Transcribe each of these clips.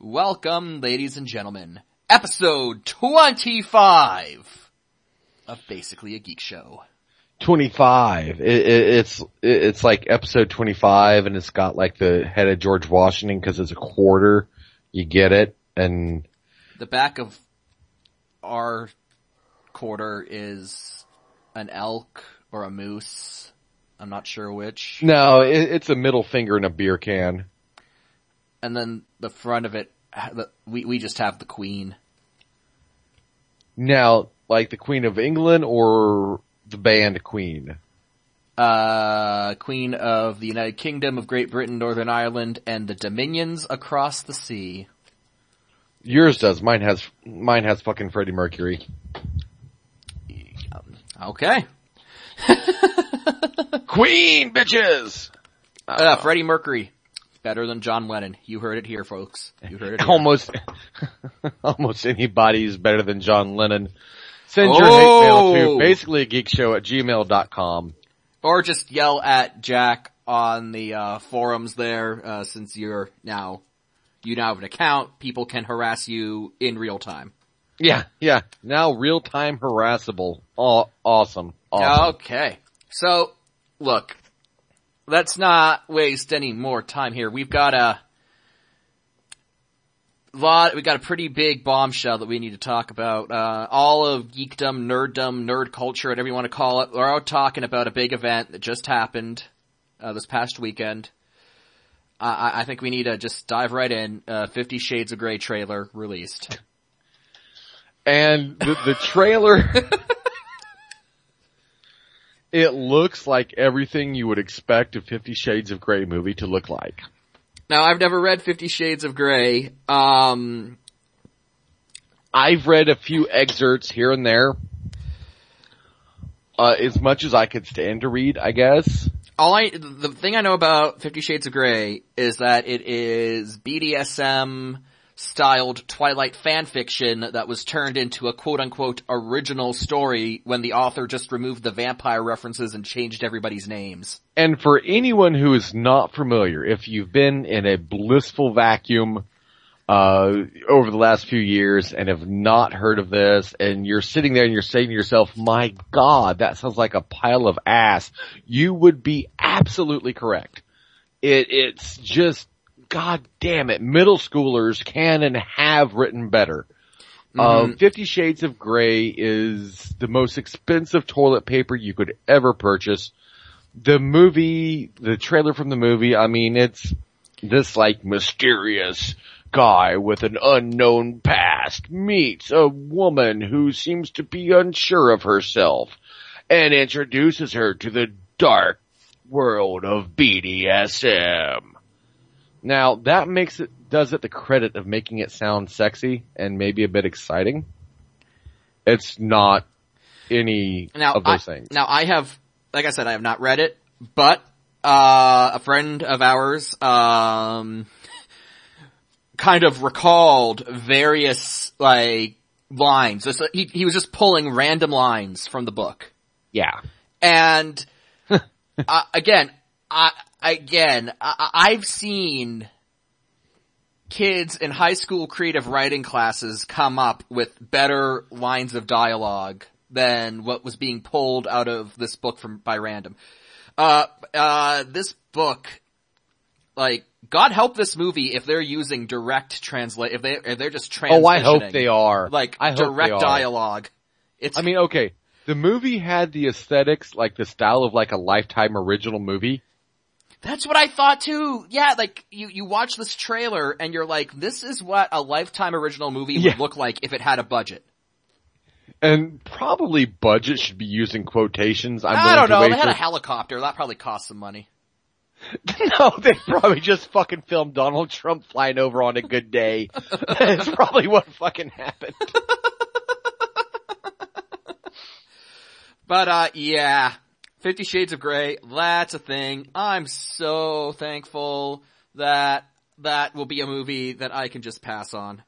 Welcome, ladies and gentlemen. Episode 25 of Basically a Geek Show. 25. It, it, it's, it, it's like episode 25 and it's got like the head of George Washington cause it's a quarter. You get it. And The back of our quarter is an elk or a moose. I'm not sure which. no, it, it's a middle finger in a beer can. And then the front of it, we, we just have the queen. Now, like the Queen of England or the band Queen? Uh, Queen of the United Kingdom of Great Britain, Northern Ireland, and the Dominions across the sea. Yours does. Mine has, mine has fucking Freddie Mercury. Okay. Queen, bitches! Uh, Freddie Mercury. Better than John Lennon. You heard it here, folks. You heard it here. Almost, almost anybody is better than John Lennon. Send your Oh. hate mail to basically a geek show at gmail.com. Or just yell at Jack on the uh, forums there, uh, since you're now, you now have an account, people can harass you in real time. Yeah, yeah. Now real time harassable. Oh, awesome. Awesome. Okay. So, look, let's not waste any more time here. We've got a lot, we got a pretty big bombshell that we need to talk about. Uh, all of geekdom, nerddom, nerd culture, whatever you want to call it, we're all talking about a big event that just happened, uh, this past weekend. I, I- I think we need to just dive right in. Uh, Fifty Shades of Grey trailer released. And the, the trailer, it looks like everything you would expect a Fifty Shades of Grey movie to look like. Now, I've never read Fifty Shades of Grey. Um, I've read a few excerpts here and there. Uh, as much as I could stand to read, I guess. all I, the thing I know about Fifty Shades of Grey is that it is BDSM styled Twilight fan fiction that was turned into a quote unquote original story when the author just removed the vampire references and changed everybody's names. And for anyone who is not familiar, if you've been in a blissful vacuum uh, over the last few years and have not heard of this, and you're sitting there and you're saying to yourself, "My God, that sounds like a pile of ass," you would be absolutely correct. It, it's just, God damn it, middle schoolers can and have written better. Uh, Fifty Shades of Grey is the most expensive toilet paper you could ever purchase the movie, the trailer from the movie, I mean, it's this like mysterious guy with an unknown past meets a woman who seems to be unsure of herself and introduces her to the dark world of BDSM. Now that makes it, does it the credit of making it sound sexy and maybe a bit exciting. It's not any Now, of I, those things. now I have, like I said, I have not read it, but, uh, a friend of ours, um, kind of recalled various, like, lines. He, he was just pulling random lines from the book. Yeah. And, uh, again, I, again, I, I've seen kids in high school creative writing classes come up with better lines of dialogue than what was being pulled out of this book from, by random. Uh, uh, this book, like, God help this movie if they're using direct translate, if they, if they're just transitioning. Oh, I hope they are. Like, I direct dialogue. It's, I mean, okay, the movie had the aesthetics, like the style of like a lifetime original movie. That's what I thought too. Yeah, like you you watch this trailer and you're like, this is what a lifetime original movie Yeah. would look like if it had a budget. And probably budget should be used in quotations. I'm I don't know. They had a helicopter. That probably cost some money. no, they probably just fucking filmed Donald Trump flying over on a good day. That's probably what fucking happened. But uh, yeah, Fifty Shades of Grey. That's a thing. I'm so thankful that that will be a movie that I can just pass on.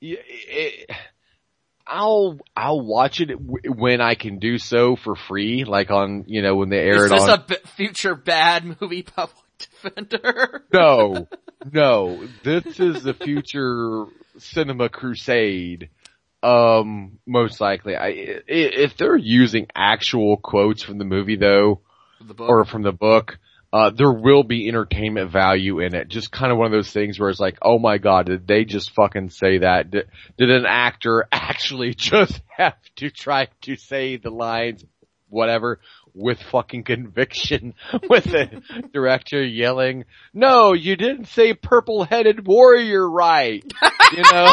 Yeah, it- I'll I'll watch it when I can do so for free, like on you know when they air Is it this on. a b- future bad movie public defender. No, no. This is the future cinema crusade. Um, most likely. I, if they're using actual quotes from the movie though, The or from the book, uh, there will be entertainment value in it. Just kind of one of those things where it's like, oh my god, did they just fucking say that? Did, did an actor actually just have to try to say the lines, whatever, with fucking conviction, with the director yelling, no, you didn't say purple headed warrior right, you know?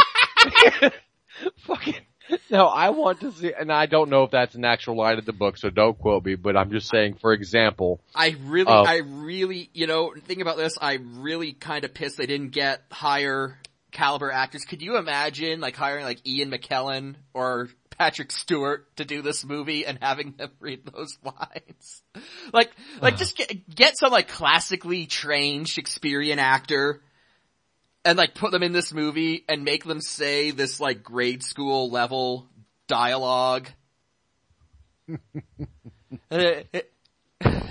fucking, no, I want to see, and I don't know if that's an actual line of the book, so don't quote me, but I'm just saying, for example, I really, Oh. I really, you know, thinking about this, I really kind of pissed they didn't get higher caliber actors. Could you imagine like hiring like Ian McKellen or Patrick Stewart to do this movie and having them read those lines? Like, like just get, get some like classically trained Shakespearean actor and like put them in this movie and make them say this like grade school level dialogue. It- it-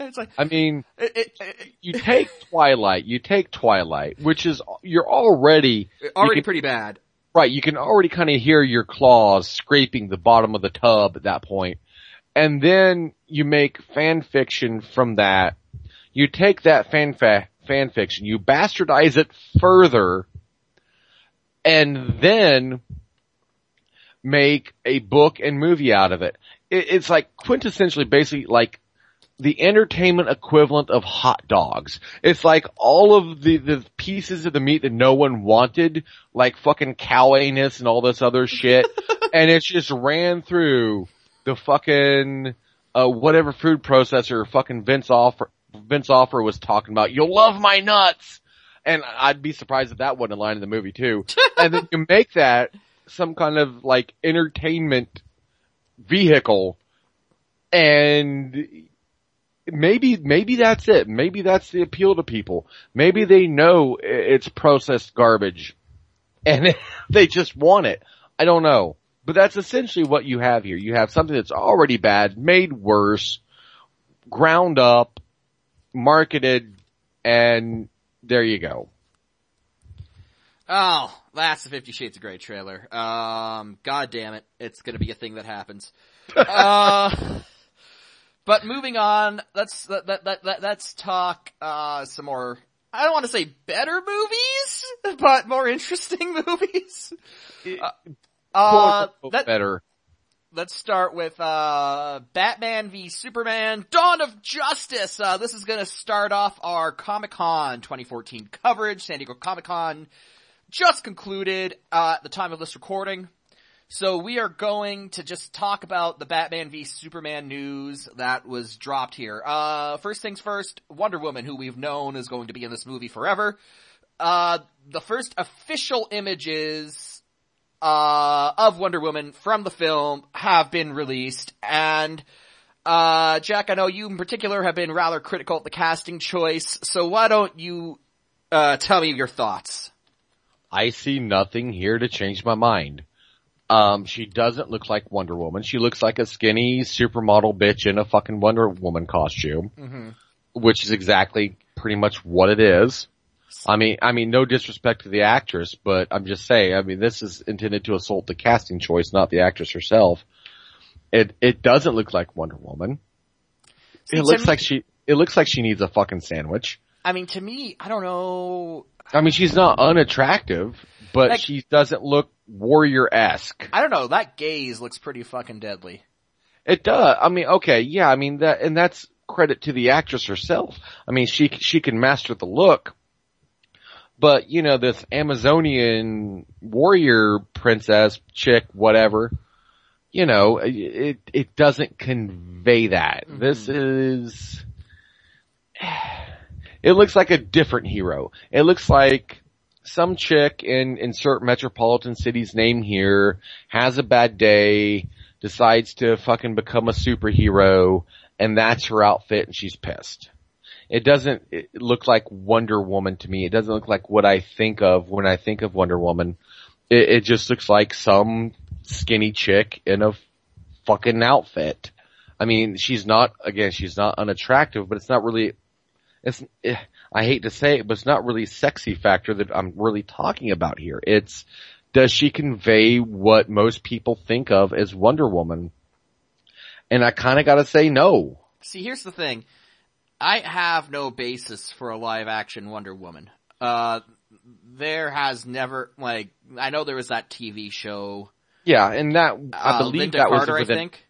it's like, I mean, it, you take Twilight, you take Twilight, which is, you're already, already can- pretty bad. right, you can already kind of hear your claws scraping the bottom of the tub at that point. And then you make fan fiction from that. You take that fan fa- fan fiction, you bastardize it further, and then make a book and movie out of it. it it's like quintessentially basically like the entertainment equivalent of hot dogs. It's like all of the, the pieces of the meat that no one wanted, like fucking cow anus and all this other shit, and it's just ran through the fucking, uh, whatever food processor fucking Vince Offer, Vince Offer was talking about. You'll love my nuts! And I'd be surprised if that wasn't a line in the movie too. and then you make that some kind of like entertainment vehicle and maybe maybe that's it. Maybe that's the appeal to people. Maybe they know it's processed garbage and they just want it. I don't know. But that's essentially what you have here. You have something that's already bad, made worse, ground up, marketed, and there you go. Oh, that's the Fifty Shades of Grey trailer. Um, god damn it. It's gonna be a thing that happens. uh, but moving on, let's, let, let, let, let, let's talk, uh, some more, I don't want to say better movies, but more interesting movies. Uh, uh, let, better. Let's start with uh Batman v Superman Dawn of Justice. Uh this is going to start off our Comic-Con 2014 coverage. San Diego Comic-Con just concluded uh at the time of this recording. So we are going to just talk about the Batman v Superman news that was dropped here. Uh first things first, Wonder Woman who we've known is going to be in this movie forever. Uh the first official images uh, of Wonder Woman from the film have been released, and uh, Jack, I know you in particular have been rather critical of the casting choice, so why don't you uh, tell me your thoughts? I see nothing here to change my mind. Um, she doesn't look like Wonder Woman. She looks like a skinny supermodel bitch in a fucking Wonder Woman costume, Mm-hmm. which is exactly pretty much what it is. I mean, I mean, no disrespect to the actress, but I'm just saying, I mean, this is intended to assault the casting choice, not the actress herself. It, it doesn't look like Wonder Woman. See, It looks me- like she, it looks like she needs a fucking sandwich. I mean, to me, I don't know. I mean, she's not unattractive, but Like- she doesn't look warrior-esque. I don't know. That gaze looks pretty fucking deadly. It does. I mean, okay, yeah, I mean that, and that's credit to the actress herself. I mean, she, she can master the look, but you know, this Amazonian warrior princess chick, whatever, you know, it, it doesn't convey that. Mhm. This is, it looks like a different hero. It looks like some chick in insert metropolitan city's name here has a bad day, decides to fucking become a superhero, and that's her outfit and she's pissed. It doesn't look like Wonder Woman to me. It doesn't look like what I think of when I think of Wonder Woman. It, it just looks like some skinny chick in a fucking outfit. I mean, she's not, again, she's not unattractive, but it's not really, it's, eh, I hate to say it, but it's not really sexy factor that I'm really talking about here. It's, does she convey what most people think of as Wonder Woman? And I kinda gotta say no. See, here's the thing. I have no basis for a live action Wonder Woman. Uh, there has never, like, I know there was that TV show. Yeah, and that, I uh, believe Linda that Carter, was within, I think.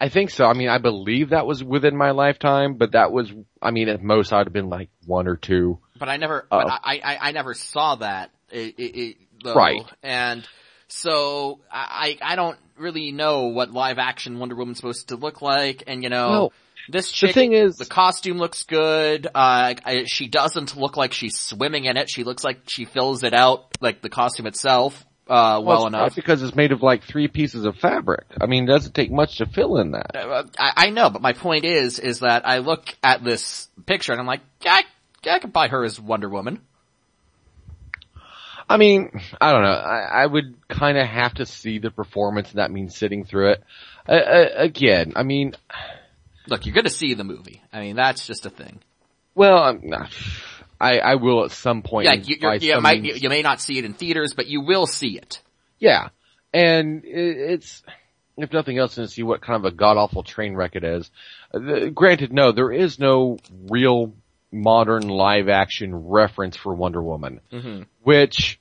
I think so. I mean, I believe that was within my lifetime, but that was, I mean, at most I'd have been like one or two. But I never, Uh, but I, I, I never saw that. It, it, though. Right. And so I, I don't really know what live action Wonder Woman's supposed to look like. And you know, Well, this The thing is, the costume looks good. Uh, she doesn't look like she's swimming in it. She looks like she fills it out, like the costume itself, uh, well, it's enough. because it's made of like three pieces of fabric. I mean, it doesn't take much to fill in that. Uh, I, I know, but my point is, is that I look at this picture and I'm like, I, I could buy her as Wonder Woman. I mean, I don't know. I, I would kind of have to see the performance, and that means sitting through it. Uh, uh, again, I mean, Look, you're gonna see the movie. I mean, that's just a thing. well, I'm, I I will at some point. Yeah, you, you're, you might, means- you may not see it in theaters, but you will see it. Yeah, and it, it's if nothing else, to see what kind of a god awful train wreck it is. The, granted, no, there is no real modern live action reference for Wonder Woman, Mm-hmm. which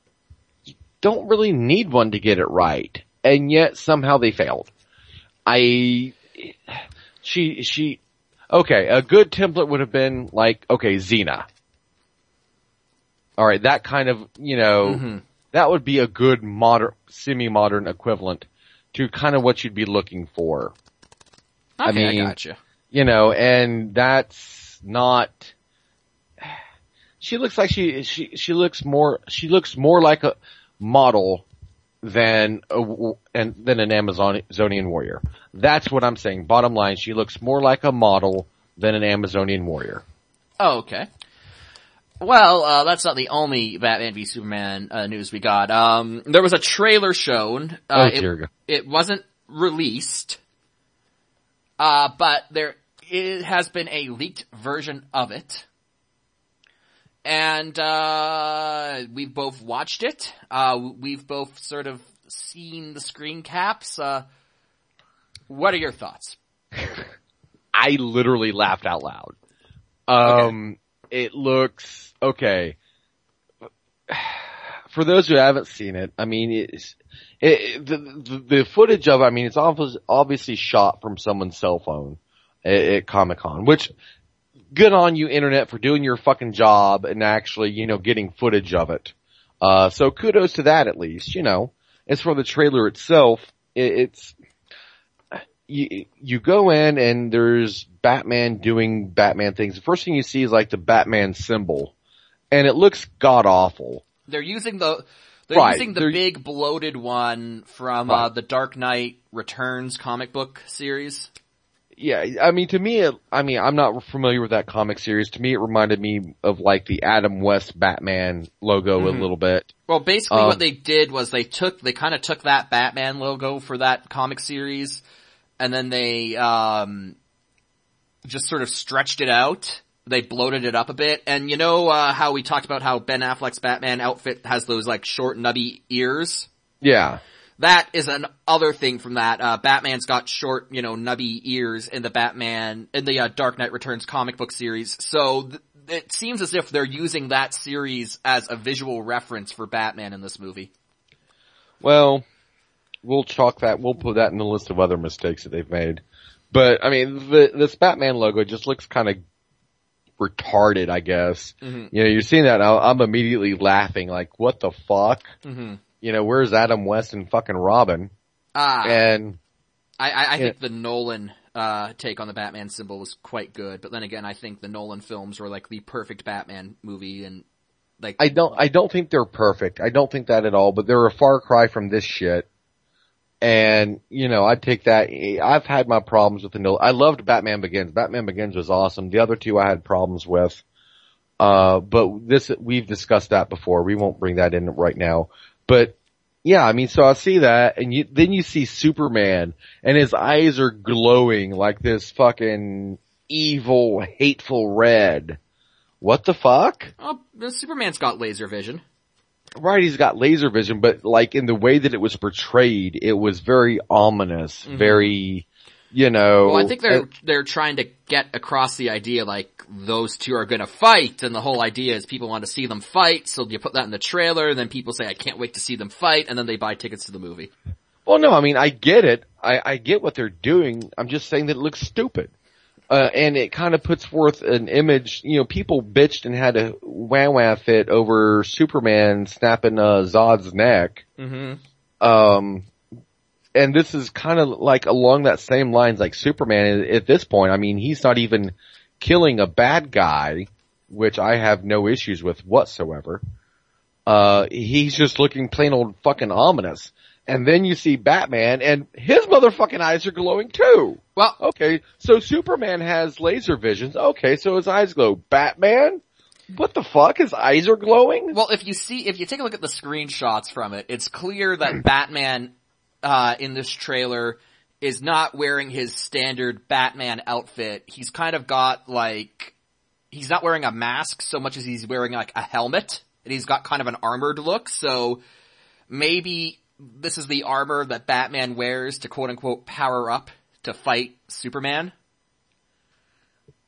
you don't really need one to get it right, and yet somehow they failed. I, she, she, okay, a good template would have been like, okay, Xena. Alright, that kind of, you know, Mhm. that would be a good modern, semi-modern equivalent to kind of what you'd be looking for. I Okay, I, mean- gotcha. You know, and that's not, she looks like she, she, she looks more, she looks more like a model than a, and than an Amazonian warrior. That's what I'm saying. Bottom line, she looks more like a model than an Amazonian warrior. Oh, okay. Well, uh, that's not the only Batman v Superman uh, news we got. Um, there was a trailer shown. Uh, oh it, it wasn't released, uh, but there it has been a leaked version of it. And, uh, we've both watched it. Uh, we've both sort of seen the screen caps. Uh, what are your thoughts? I literally laughed out loud. Um, it looks okay. For those who haven't seen it, I mean, it's it, the, the the footage of. I mean, it's obviously obviously shot from someone's cell phone at, at Comic Con, which good on you, internet, for doing your fucking job and actually, you know, getting footage of it. Uh, so kudos to that at least. You know, as for the trailer itself, it, it's you, you go in and there's Batman doing Batman things. The first thing you see is like the Batman symbol, and it looks god awful. They're using the they're Right, using the they're- big bloated one from uh, the Dark Knight Returns comic book series. Yeah, I mean to me, it, I mean I'm not familiar with that comic series. To me, it reminded me of like the Adam West Batman logo Mhm. a little bit. Well, basically Um, what they did was they took they kind of took that Batman logo for that comic series, and then they um just sort of stretched it out. They bloated it up a bit, and you know uh, how we talked about how Ben Affleck's Batman outfit has those like short nubby ears. Yeah, That is an other thing from that. Uh, Batman's got short, you know, nubby ears in the Batman, in the uh, Dark Knight Returns comic book series. So th- it seems as if they're using that series as a visual reference for Batman in this movie. well, we'll chalk that. We'll put that in the list of other mistakes that they've made. But I mean, the, this Batman logo just looks kind of retarded, I guess. Mhm. You know, you're seeing that. I'm immediately laughing, like, what the fuck? Mm-hmm. You know, where's Adam West and fucking Robin? Ah, And I, I, think the Nolan, uh, take on the Batman symbol was quite good, but then again, I think the Nolan films were like the perfect Batman movie and like, I don't, I don't think they're perfect. I don't think that at all, but they're a far cry from this shit. And, you know, I take that, I've had my problems with the Nolan. I loved Batman Begins. Batman Begins was awesome. The other two I had problems with. Uh, but this, we've discussed that before. We won't bring that in right now. But, yeah, I mean, so I see that, and you, then you see Superman, and his eyes are glowing like this fucking evil, hateful red. what the fuck? Oh, Superman's got laser vision. Right, he's got laser vision, but like in the way that it was portrayed, it was very ominous, mm-hmm. very, you know. Well, I think they're, they're trying to get across the idea like those two are gonna fight, and the whole idea is people want to see them fight, so you put that in the trailer, and then people say, I can't wait to see them fight, and then they buy tickets to the movie. Well, no, I mean, I get it. I, I get what they're doing. I'm just saying that it looks stupid. Uh, and it kind of puts forth an image, you know, people bitched and had a wah wah fit over Superman snapping, uh, Zod's neck. Mm-hmm. Um, and this is kind of like along that same lines like Superman at this point. I mean, he's not even killing a bad guy, which I have no issues with whatsoever. Uh, he's just looking plain old fucking ominous. And then you see Batman and his motherfucking eyes are glowing too. Well, okay, so Superman has laser visions. Okay, so his eyes glow. Batman? What the fuck? His eyes are glowing? Well, if you see, if you take a look at the screenshots from it, it's clear that Batman, uh, in this trailer is not wearing his standard Batman outfit. He's kind of got like, he's not wearing a mask so much as he's wearing like a helmet and he's got kind of an armored look. So maybe this is the armor that Batman wears to quote unquote power up to fight Superman?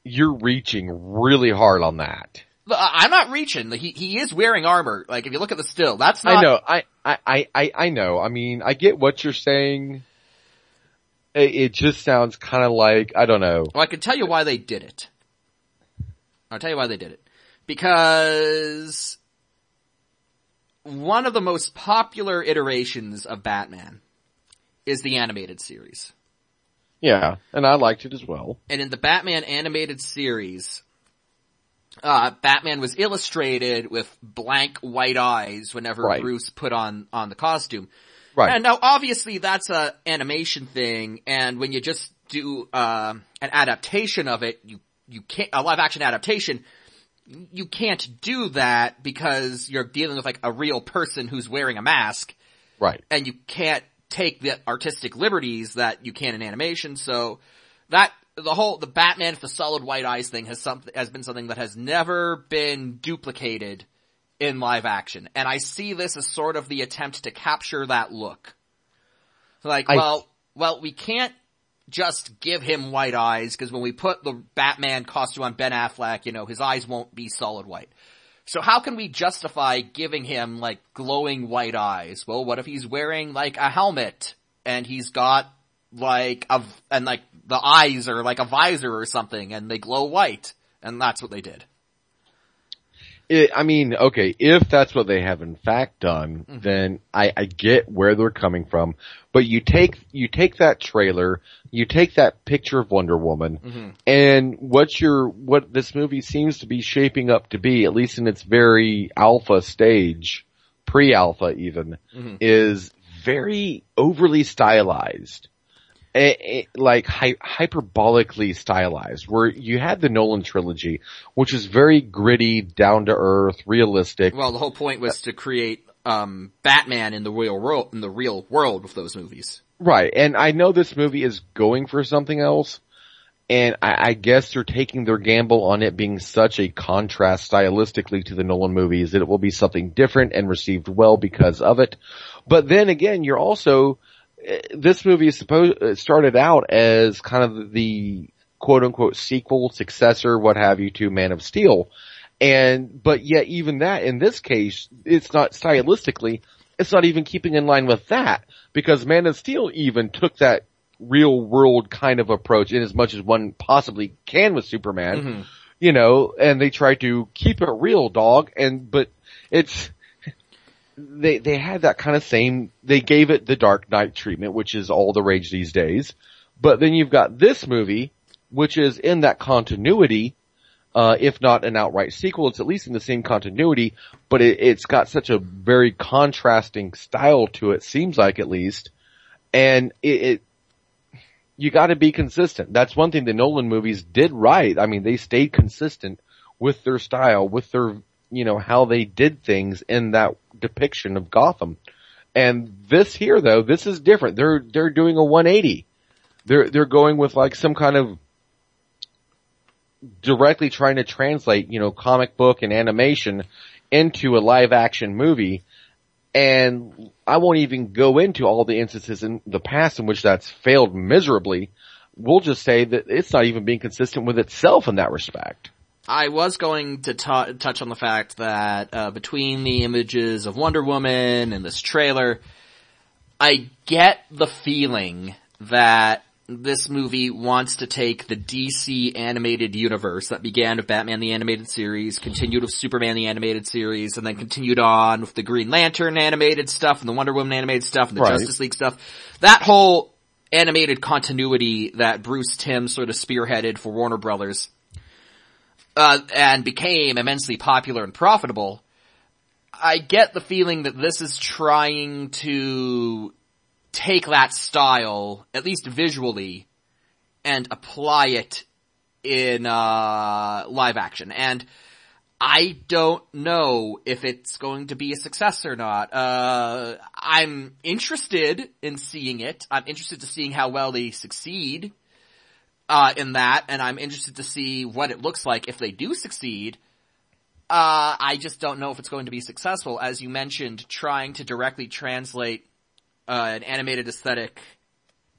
You're reaching really hard on that. I'm not reaching. He he is wearing armor. Like if you look at the still, that's not. I know. I I I I know. I mean, I get what you're saying. It, it just sounds kind of like I don't know. Well, I can tell you why they did it. I'll tell you why they did it. Because one of the most popular iterations of Batman is the animated series. Yeah, and I liked it as well. And in the Batman animated series, uh, Batman was illustrated with blank white eyes whenever right. Bruce put on, on the costume. Right. And now obviously that's a animation thing, and when you just do, uh, an adaptation of it, you, you can't, a live action adaptation, you can't do that because you're dealing with like a real person who's wearing a mask. Right. And you can't take the artistic liberties that you can in animation. So that, the whole, the Batman with the solid white eyes thing has something, has been something that has never been duplicated in live action. And I see this as sort of the attempt to capture that look. Like, I, well, well, we can't just give him white eyes because when we put the Batman costume on Ben Affleck, you know, his eyes won't be solid white. So how can we justify giving him like glowing white eyes? Well, what if he's wearing like a helmet and he's got like a, and like the eyes are like a visor or something and they glow white and that's what they did. It, I mean, okay, if that's what they have in fact done, mm-hmm. then I, I get where they're coming from. But you take you take that trailer, you take that picture of Wonder Woman, mm-hmm. and what your what this movie seems to be shaping up to be, at least in its very alpha stage, pre-alpha even, mm-hmm. is very overly stylized like hy- hyperbolically stylized, where you had the Nolan trilogy, which is very gritty, down to earth, realistic. Well, the whole point was to create um, Batman in the real world, in the real world with those movies. Right, and I know this movie is going for something else, and I, I guess they're taking their gamble on it being such a contrast stylistically to the Nolan movies that it will be something different and received well because of it. But then again, you're also this movie is supposed started out as kind of the quote unquote sequel, successor, what have you to Man of Steel. And, but yet even that, in this case, it's not stylistically, it's not even keeping in line with that because Man of Steel even took that real world kind of approach in as much as one possibly can with Superman, mm-hmm. you know, and they try to keep it real dog and, but it's, they they had that kind of same. They gave it the Dark Knight treatment, which is all the rage these days. But then you've got this movie, which is in that continuity, uh, if not an outright sequel, it's at least in the same continuity. But it, it's got such a very contrasting style to it. Seems like at least, and it, it you got to be consistent. That's one thing the Nolan movies did right. I mean, they stayed consistent with their style, with their you know, how they did things in that depiction of Gotham. And this here though, this is different. They're, they're doing a 180. They're, they're going with like some kind of directly trying to translate, you know, comic book and animation into a live action movie. And I won't even go into all the instances in the past in which that's failed miserably. We'll just say that it's not even being consistent with itself in that respect. I was going to t- touch on the fact that uh, between the images of Wonder Woman and this trailer, I get the feeling that this movie wants to take the DC animated universe that began with Batman the Animated Series, continued with Superman the Animated Series, and then continued on with the Green Lantern animated stuff and the Wonder Woman animated stuff and the right. Justice League stuff. That whole animated continuity that Bruce Timm sort of spearheaded for Warner Brothers, uh, and became immensely popular and profitable. I get the feeling that this is trying to take that style, at least visually, and apply it in, uh, live action. And I don't know if it's going to be a success or not. Uh, I'm interested in seeing it. I'm interested to seeing how well they succeed, uh, in that, and I'm interested to see what it looks like if they do succeed. Uh, I just don't know if it's going to be successful. As you mentioned, trying to directly translate uh, an animated aesthetic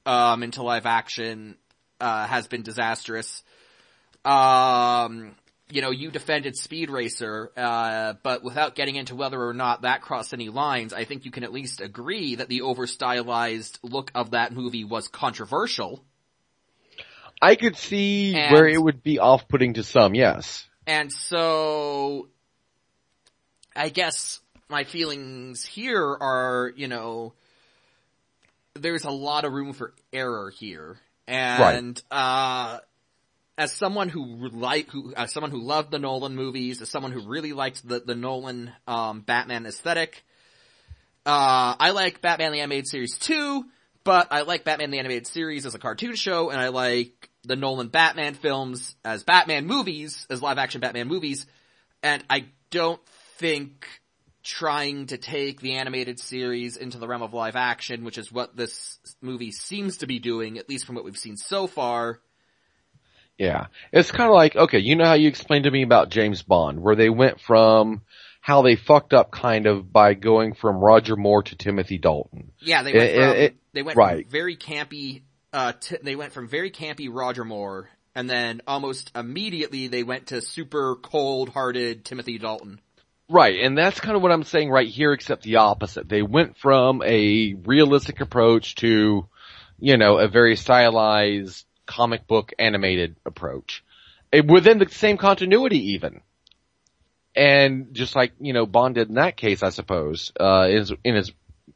um, into live action uh, has been disastrous. Um, you know, you defended Speed Racer, uh, but without getting into whether or not that crossed any lines, I think you can at least agree that the over stylized look of that movie was controversial. I could see and, where it would be off putting to some, yes. And so, I guess my feelings here are, you know, there's a lot of room for error here. And, right. uh, as someone who like, who, as someone who loved the Nolan movies, as someone who really liked the, the Nolan, um, Batman aesthetic, uh, I like Batman the Animated Series too, but I like Batman the Animated Series as a cartoon show, and I like the Nolan Batman films as Batman movies, as live action Batman movies, and I don't think trying to take the animated series into the realm of live action, which is what this movie seems to be doing, at least from what we've seen so far. Yeah. It's kind of like, okay, you know how you explained to me about James Bond, where they went from how they fucked up kind of by going from Roger Moore to Timothy Dalton. Yeah, they went it, from, it, they went right. from very campy, uh, t- they went from very campy Roger Moore, and then almost immediately they went to super cold-hearted Timothy Dalton. Right, and that's kind of what I'm saying right here, except the opposite. They went from a realistic approach to, you know, a very stylized comic book animated approach. It, within the same continuity even. And just like, you know, Bond did in that case, I suppose, uh, in, in as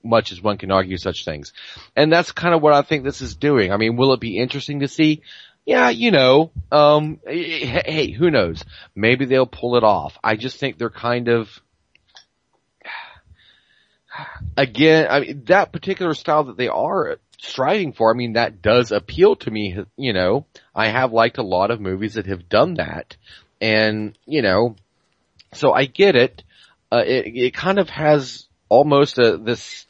much as one can argue such things. And that's kind of what I think this is doing. I mean, will it be interesting to see? yeah, you know, um, hey, who knows? Maybe they'll pull it off. I just think they're kind of, again, I mean, that particular style that they are striving for, I mean, that does appeal to me, you know. I have liked a lot of movies that have done that. And, you know, so I get it. Uh, it, it kind of has almost a, this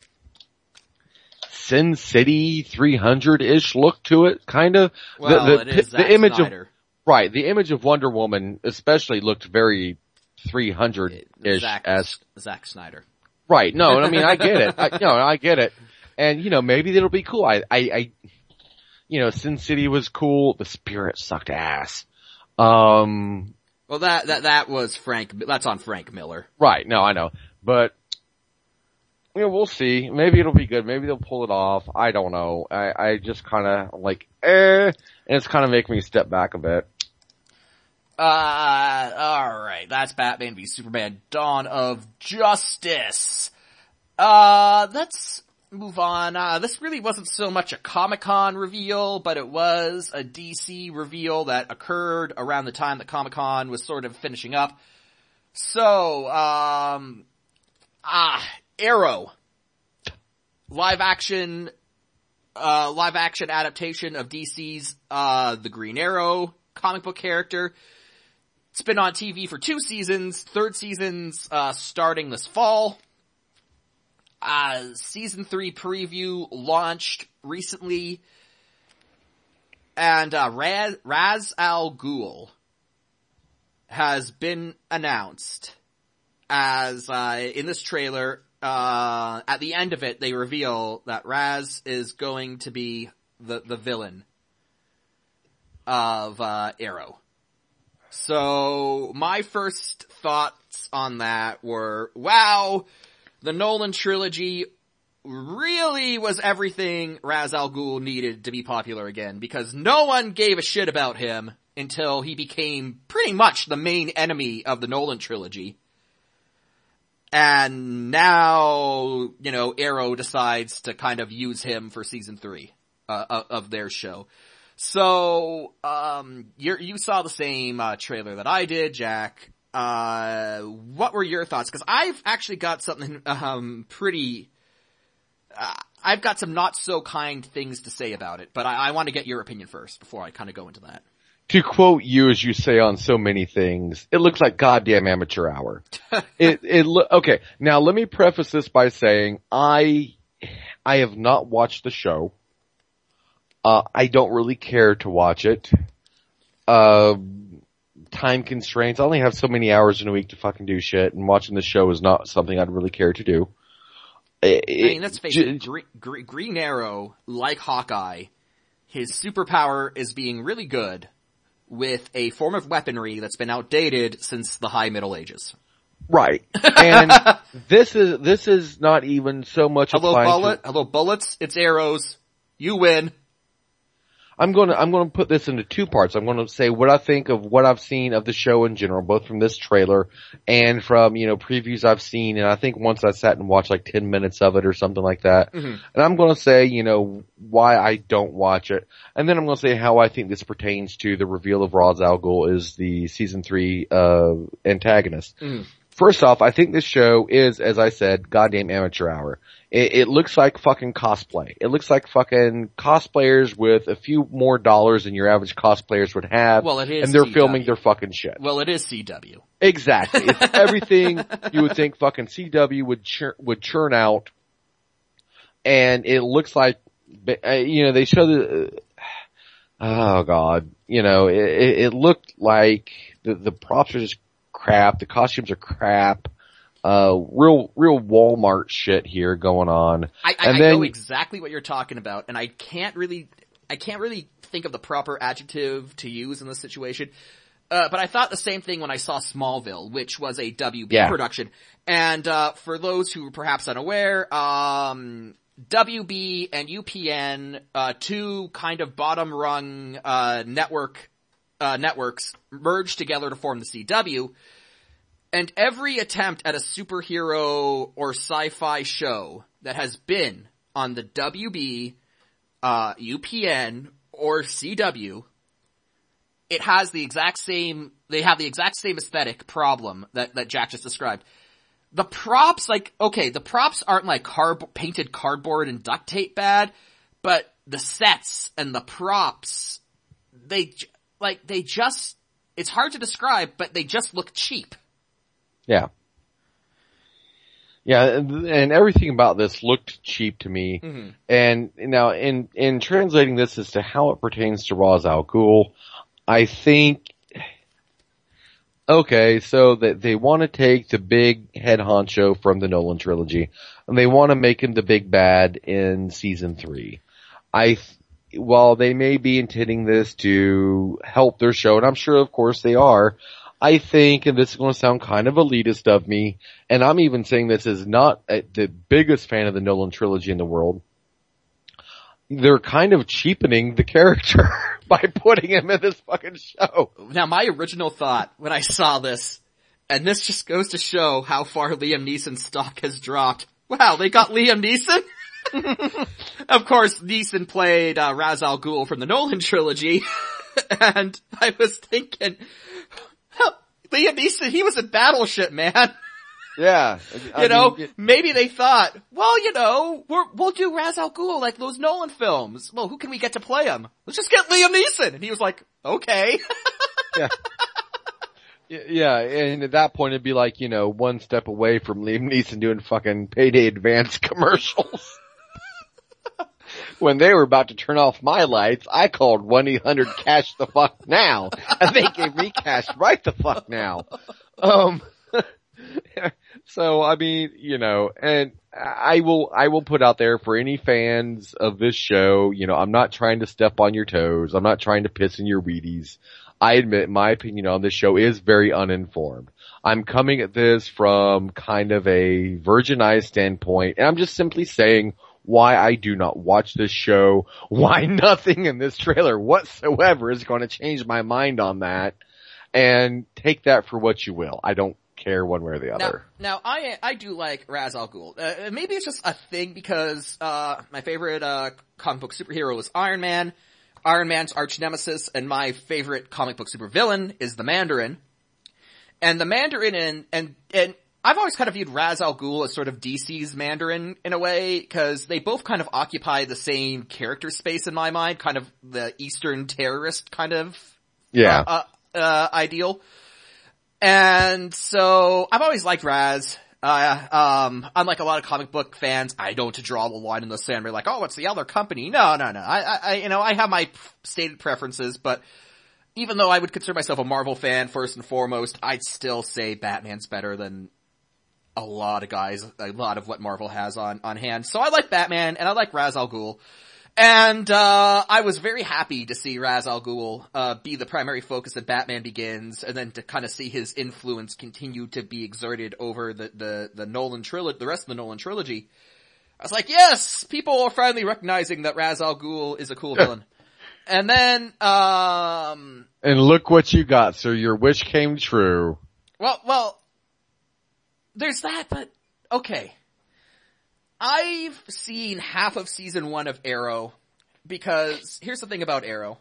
Sin City 300-ish look to it, kind of. Well, the, the, the image Snyder. of, right, the image of Wonder Woman especially looked very 300-ish Zack, as. Zack Snyder. Right, no, I mean, I get it. I, no, I get it. And, you know, maybe it'll be cool. I, I, I, you know, Sin City was cool. The Spirit sucked ass. Um, well, that, that, that was Frank, that's on Frank Miller. Right, no, I know. But, yeah, we'll see. Maybe it'll be good. Maybe they'll pull it off. I don't know. I, I just kind of like, eh, and it's kind of making me step back a bit. Uh, alright. That's Batman v Superman Dawn of Justice. Uh, let's move on. Uh, this really wasn't so much a Comic-Con reveal, but it was a DC reveal that occurred around the time that Comic-Con was sort of finishing up. So, um, ah, Arrow. Live action, uh, live action adaptation of DC's, uh, The Green Arrow comic book character. It's been on TV for two seasons, third season's, uh, starting this fall. Uh, season three preview launched recently. And, uh, Ra's, Ra's al Ghul, has been announced as, uh, in this trailer, uh, at the end of it, they reveal that Ra's is going to be the, the villain of, uh, Arrow. So, my first thoughts on that were, wow, the Nolan trilogy really was everything Ra's al Ghul needed to be popular again, because no one gave a shit about him until he became pretty much the main enemy of the Nolan trilogy. And now, you know, Arrow decides to kind of use him for season three, uh, of their show. So, um, you saw the same, uh, trailer that I did, Jack. Uh, what were your thoughts? Cause I've actually got something, um, pretty, uh, I've got some not so kind things to say about it, but I, I want to get your opinion first before I kind of go into that. To quote you as you say on so many things, it looks like goddamn amateur hour. it, it, okay, now let me preface this by saying I, I have not watched the show. Uh, I don't really care to watch it. Uh, time constraints. I only have so many hours in a week to fucking do shit, and watching the show is not something I'd really care to do. It, I mean, let's face it, Green, Green Arrow, like Hawkeye, his superpower is being really good with a form of weaponry that's been outdated since the high Middle Ages. Right. And this is, this is not even so much Hello bullet, to... hello bullets, it's arrows. You win. I'm going to I'm going to put this into two parts. I'm going to say what I think of what I've seen of the show in general, both from this trailer and from you know previews I've seen. And I think once I sat and watched like ten minutes of it or something like that. Mm-hmm. And I'm going to say you know why I don't watch it, and then I'm going to say how I think this pertains to the reveal of Ra's al Ghul is the season three uh, antagonist. Mm-hmm. First off, I think this show is, as I said, goddamn amateur hour. It, it, looks like fucking cosplay. It looks like fucking cosplayers with a few more dollars than your average cosplayers would have. Well, it is. And they're CW. filming their fucking shit. Well, it is CW. Exactly. It's everything you would think fucking CW would churn, would churn out. And it looks like, uh, you know, they show the, oh god, you know, it, it looked like the, the props are just crap. The costumes are crap. Uh, real, real Walmart shit here going on. I, I, and then, know exactly what you're talking about, and I can't really, I can't really think of the proper adjective to use in this situation. Uh, but I thought the same thing when I saw Smallville, which was a WB yeah. production. And, uh, for those who are perhaps unaware, um, WB and UPN, uh, two kind of bottom rung, uh, network, uh, networks merged together to form the CW. And every attempt at a superhero or sci-fi show that has been on the WB, uh, UPN, or CW, it has the exact same, they have the exact same aesthetic problem that, that Jack just described. The props, like, okay, the props aren't like card, painted cardboard and duct tape bad, but the sets and the props, they, like, they just, it's hard to describe, but they just look cheap. Yeah. Yeah, and everything about this looked cheap to me. Mm-hmm. And now, in in translating this as to how it pertains to Ra's al Ghul, I think, okay, so that they want to take the big head honcho from the Nolan trilogy, and they want to make him the big bad in season three. I, while they may be intending this to help their show, and I'm sure, of course, they are. I think, and this is going to sound kind of elitist of me, and I'm even saying this is not a, the biggest fan of the Nolan trilogy in the world. They're kind of cheapening the character by putting him in this fucking show. Now my original thought when I saw this, and this just goes to show how far Liam Neeson's stock has dropped. Wow, they got Liam Neeson? of course, Neeson played uh, al Ghul from the Nolan trilogy, and I was thinking, Liam Neeson, he was a battleship, man. Yeah. I you know, mean, maybe they thought, well, you know, we will do Ra's al Ghul like those Nolan films. Well, who can we get to play him? Let's just get Liam Neeson. And he was like, okay. yeah. Yeah, and at that point it'd be like, you know, one step away from Liam Neeson doing fucking payday advance commercials. When they were about to turn off my lights, I called 1-800 cash the fuck now. And they gave me cash right the fuck now. Um, so I mean, you know, and I will, I will put out there for any fans of this show, you know, I'm not trying to step on your toes. I'm not trying to piss in your Wheaties. I admit my opinion on this show is very uninformed. I'm coming at this from kind of a virgin eye standpoint and I'm just simply saying why I do not watch this show, why nothing in this trailer whatsoever is going to change my mind on that and take that for what you will. I don't care one way or the other. Now, now I I do like Ra's al Ghul. Uh, maybe it's just a thing because uh, my favorite uh, comic book superhero is Iron Man. Iron Man's arch nemesis and my favorite comic book supervillain is the Mandarin. And the Mandarin and and and I've always kind of viewed Ra's al Ghul as sort of DC's Mandarin in a way because they both kind of occupy the same character space in my mind, kind of the Eastern terrorist kind of yeah uh, uh, ideal. And so I've always liked Ra's. Uh, um, unlike a lot of comic book fans, I don't draw the line in the sand. We're like, oh, it's the other company. No, no, no. I, I, you know, I have my stated preferences, but even though I would consider myself a Marvel fan first and foremost, I'd still say Batman's better than a lot of guys, a lot of what Marvel has on, on hand. So I like Batman and I like Ra's al Ghul. And, uh, I was very happy to see Ra's al Ghul, uh, be the primary focus of Batman Begins, and then to kind of see his influence continue to be exerted over the, the, the Nolan trilogy, the rest of the Nolan trilogy. I was like, yes, people are finally recognizing that Ra's al Ghul is a cool villain. And then, um, and look what you got. sir. your wish came true. Well, well, there's that, but okay. I've seen half of season one of Arrow because here's the thing about Arrow.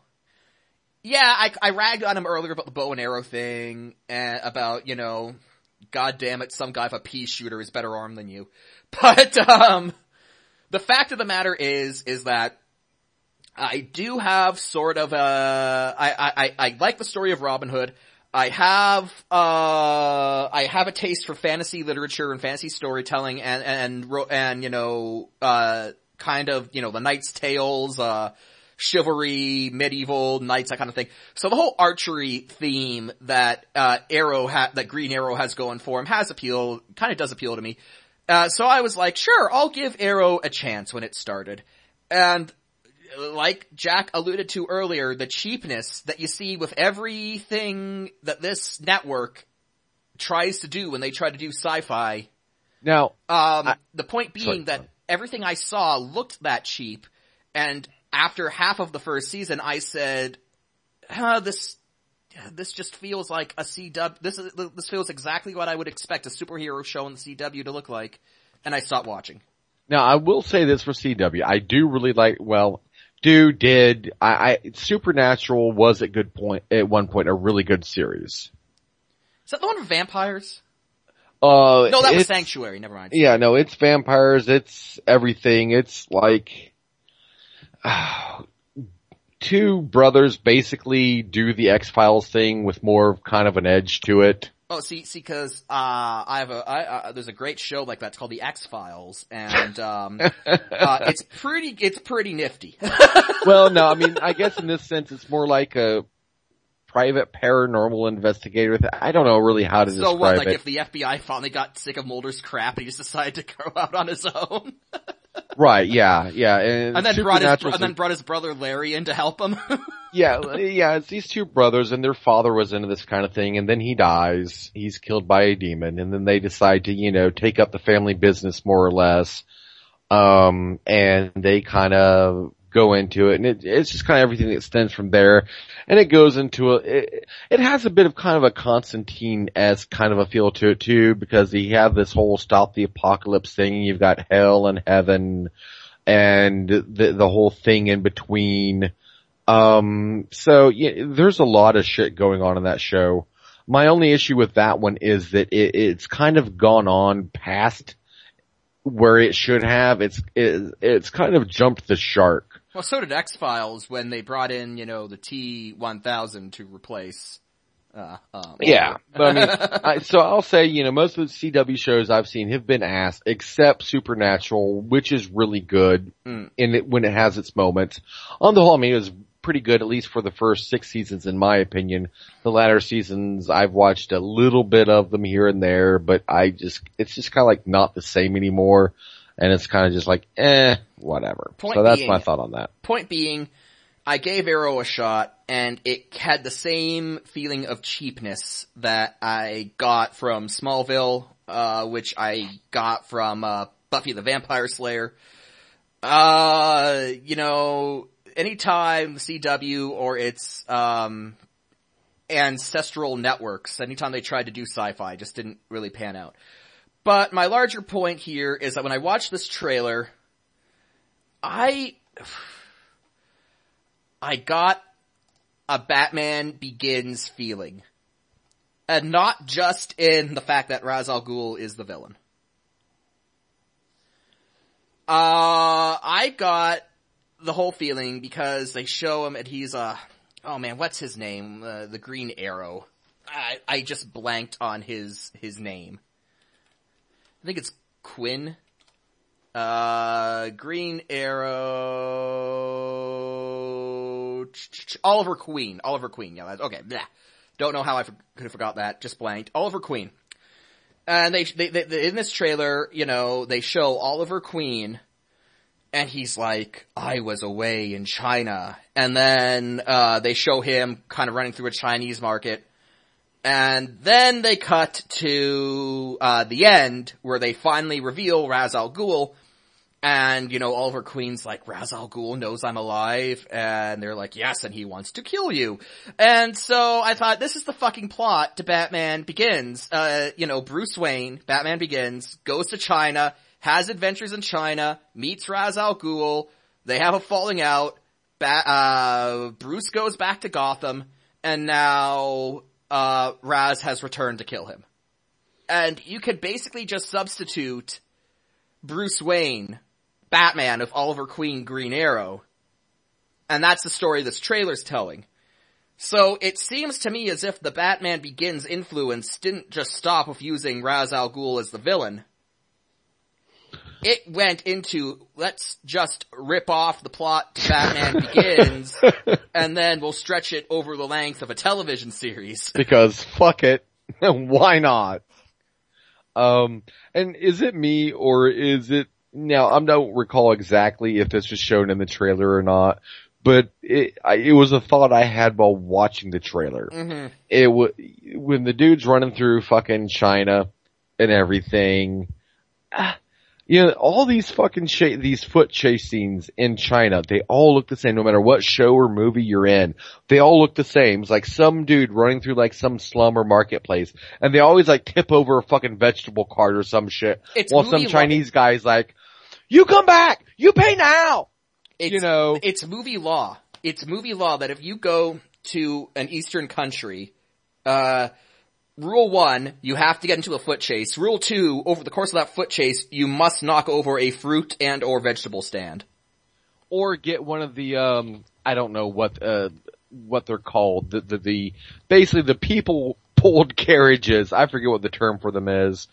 Yeah, I, I ragged on him earlier about the bow and arrow thing and about, you know, god damn it, some guy with a pea shooter is better armed than you. But, um, the fact of the matter is, is that I do have sort of a, I, I, I like the story of Robin Hood. I have, uh, I have a taste for fantasy literature and fantasy storytelling and, and, and, you know, uh, kind of, you know, the Knight's Tales, uh, chivalry, medieval, knights, that kind of thing. So the whole archery theme that, uh, Arrow ha- that Green Arrow has going for him has appeal, kind of does appeal to me. Uh, so I was like, sure, I'll give Arrow a chance when it started. And like Jack alluded to earlier, the cheapness that you see with everything that this network tries to do when they try to do sci-fi. Now, um, I, the point being sorry, that everything I saw looked that cheap, and after half of the first season, I said, huh, "This, this just feels like a CW. This is this feels exactly what I would expect a superhero show in the CW to look like," and I stopped watching. Now, I will say this for CW. I do really like, well, do, did, I, I, Supernatural was at good point, at one point a really good series. Is that the one with vampires? Uh, no, that was Sanctuary, never mind. Yeah, no, it's vampires, it's everything, it's like, uh, two brothers basically do the X-Files thing with more kind of an edge to it. Oh, see, see, cause, uh, I have a, I, uh, there's a great show like that. It's called The X-Files and, um, uh, it's pretty, it's pretty nifty. well, no, I mean, I guess in this sense it's more like a private paranormal investigator. I don't know really how to so describe what, like it. if the FBI finally got sick of Mulder's crap, and he just decided to go out on his own? Right, yeah, yeah. And, and then brought his, and then brought his brother Larry in to help him. yeah, yeah, it's these two brothers and their father was into this kind of thing and then he dies. He's killed by a demon and then they decide to, you know, take up the family business more or less. Um, and they kind of go into it. And it, it's just kind of everything that stems from there. And it goes into a it, it has a bit of kind of a constantine as kind of a feel to it too because he had this whole stop the apocalypse thing. You've got hell and heaven and the the whole thing in between. Um so yeah there's a lot of shit going on in that show. My only issue with that one is that it, it's kind of gone on past where it should have. It's it, it's kind of jumped the shark. Well, so did X Files when they brought in, you know, the T1000 to replace Uh, um, Yeah, but I mean, I, so I'll say, you know, most of the CW shows I've seen have been ass, except Supernatural, which is really good Mm. in it when it has its moments. On the whole, I mean, it was pretty good, at least for the first six seasons, in my opinion. The latter seasons, I've watched a little bit of them here and there, but I just, it's just kind of like not the same anymore, and it's kind of just like, eh, whatever. Point so that's being- my thought on that. Point being, I gave Arrow a shot, and it had the same feeling of cheapness that I got from Smallville, uh, which I got from uh, Buffy the Vampire Slayer. Uh, you know, anytime the CW or its um, ancestral networks, anytime they tried to do sci-fi, just didn't really pan out. But my larger point here is that when I watched this trailer, I I got a Batman Begins feeling. And not just in the fact that Ra's al Ghul is the villain. Uh, I got the whole feeling because they show him and he's a, oh man, what's his name? Uh, the Green Arrow. I, I just blanked on his, his name. I think it's Quinn. Uh, Green Arrow, Oliver Queen, Oliver Queen, yeah, that's, okay, blah. Don't know how I for- could have forgot that, just blanked. Oliver Queen. And they, they, they, in this trailer, you know, they show Oliver Queen, and he's like, I was away in China. And then, uh, they show him kind of running through a Chinese market. And then they cut to, uh, the end, where they finally reveal Ra's al Ghul, and, you know, Oliver Queen's like, Ra's al Ghul knows I'm alive, and they're like, yes, and he wants to kill you. And so I thought, this is the fucking plot to Batman Begins. Uh, you know, Bruce Wayne, Batman Begins, goes to China, has adventures in China, meets Ra's al Ghul, they have a falling out, ba- uh, Bruce goes back to Gotham, and now, uh, Ra's has returned to kill him. And you could basically just substitute Bruce Wayne, Batman of Oliver Queen Green Arrow. And that's the story this trailer's telling. So it seems to me as if the Batman Begins influence didn't just stop with using Ra's al Ghul as the villain. It went into, let's just rip off the plot to Batman Begins, and then we'll stretch it over the length of a television series. because fuck it. Why not? Um, and is it me or is it, now I don't recall exactly if this was shown in the trailer or not, but it, I, it was a thought I had while watching the trailer. hmm It was, when the dude's running through fucking China and everything, ah, you know, all these fucking cha- these foot chase scenes in China, they all look the same no matter what show or movie you're in. They all look the same. It's like some dude running through like some slum or marketplace and they always like tip over a fucking vegetable cart or some shit It's while some Chinese guy's like, you come back! You pay now! It's, You know. it's movie law. It's movie law that if you go to an Eastern country, uh, rule one, you have to get into a foot chase. Rule two, over the course of that foot chase, you must knock over a fruit and or vegetable stand. or get one of the um I don't know what uh what they're called the the, the basically the people pulled carriages I forget what the term for them is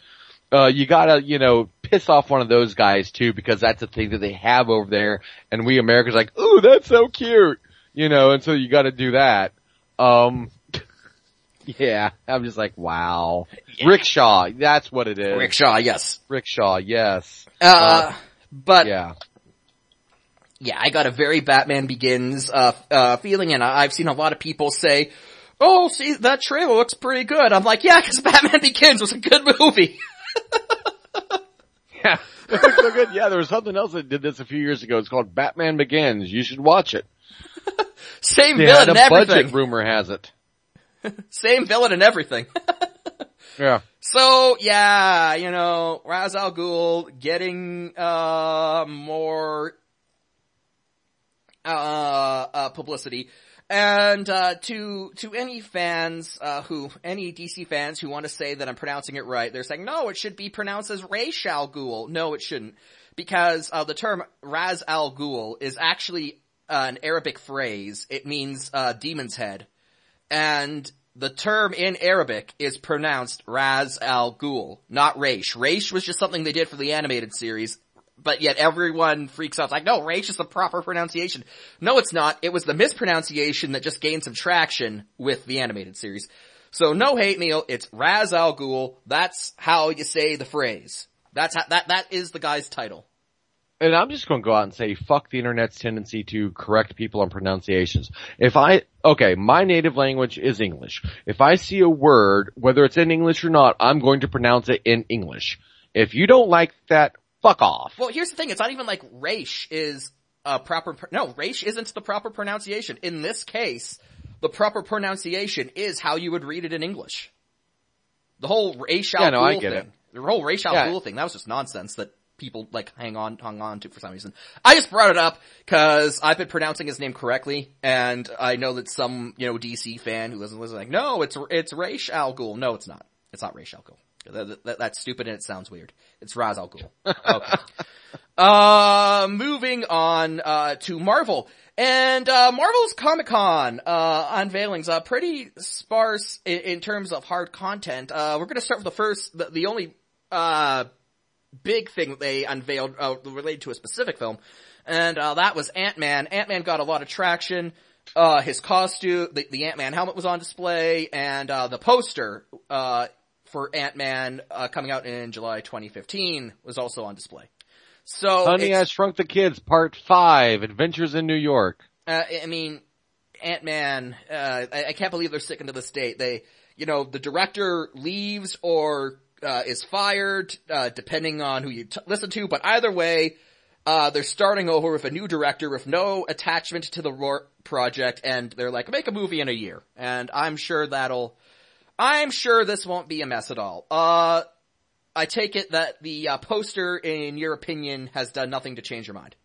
uh you gotta you know piss off one of those guys too because that's a thing that they have over there and we Americans are like ooh that's so cute you know and so you gotta do that um yeah I'm just like wow rickshaw that's what it is Rickshaw, yes. rickshaw yes Uh, but yeah yeah, I got a very Batman Begins uh, uh, feeling, and I've seen a lot of people say, "Oh, see that trailer looks pretty good." I'm like, "Yeah, because Batman Begins was a good movie." Yeah. It looks so good. Yeah, there was something else that did this a few years ago. It's called Batman Begins. You should watch it. Same They villain had and a budget, rumor has it. Same villain and everything. Yeah. So yeah, you know, Ra's al Ghul getting uh more uh, uh publicity. And uh to to any fans uh who any DC fans who want to say that I'm pronouncing it right, they're saying no, it should be pronounced as Ra's al Ghul. No, it shouldn't. Because uh the term Raz al Ghul is actually uh, an Arabic phrase. It means uh demon's head. And the term in Arabic is pronounced Raz al Ghul, not Raish. Raish was just something they did for the animated series, but yet everyone freaks out. It's like, no, Raish is the proper pronunciation. No, it's not. It was the mispronunciation that just gained some traction with the animated series. So no hate Neil, it's Raz al Ghul. That's how you say the phrase. That's how, that, that is the guy's title. And I'm just going to go out and say, fuck the internet's tendency to correct people on pronunciations. If I, okay, my native language is English. If I see a word, whether it's in English or not, I'm going to pronounce it in English. If you don't like that, fuck off. Well, here's the thing. It's not even like Raish is a proper, no, Raish isn't the proper pronunciation. In this case, the proper pronunciation is how you would read it in English. The whole Raish al Yeah, no, I get thing. it. The whole Raish al Yeah. Thing, that was just nonsense that people like hang on, hung on to for some reason. I just brought it up cause I've been pronouncing his name correctly and I know that some, you know, DC fan who doesn't listen like, no, it's, it's Raish al Ghul. No, it's not. It's not Raish al Ghul. That, that- that's stupid and it sounds weird. It's Raz al Ghul. Okay. Uh, moving on, uh, to Marvel. And, uh, Marvel's Comic-Con, uh, unveilings, uh, pretty sparse in, in terms of hard content. Uh, we're gonna start with the first, the, the only, uh, big thing that they unveiled, uh, related to a specific film. And, uh, that was Ant-Man. Ant-Man got a lot of traction. Uh, his costume, the, the Ant-Man helmet was on display, and, uh, the poster, uh, for Ant-Man, uh, coming out in July 2015 was also on display. So, Honey, I Shrunk the Kids, Part 5, Adventures in New York. uh, I mean, Ant-Man, uh, I, I can't believe they're sticking to this date. They, you know, the director leaves or, uh, is fired, uh, depending on who you t- listen to, but either way, uh, they're starting over with a new director with no attachment to the project, and they're like, make a movie in a year. And I'm sure that'll, I'm sure this won't be a mess at all. Uh, I take it that the, uh, poster, in your opinion, has done nothing to change your mind.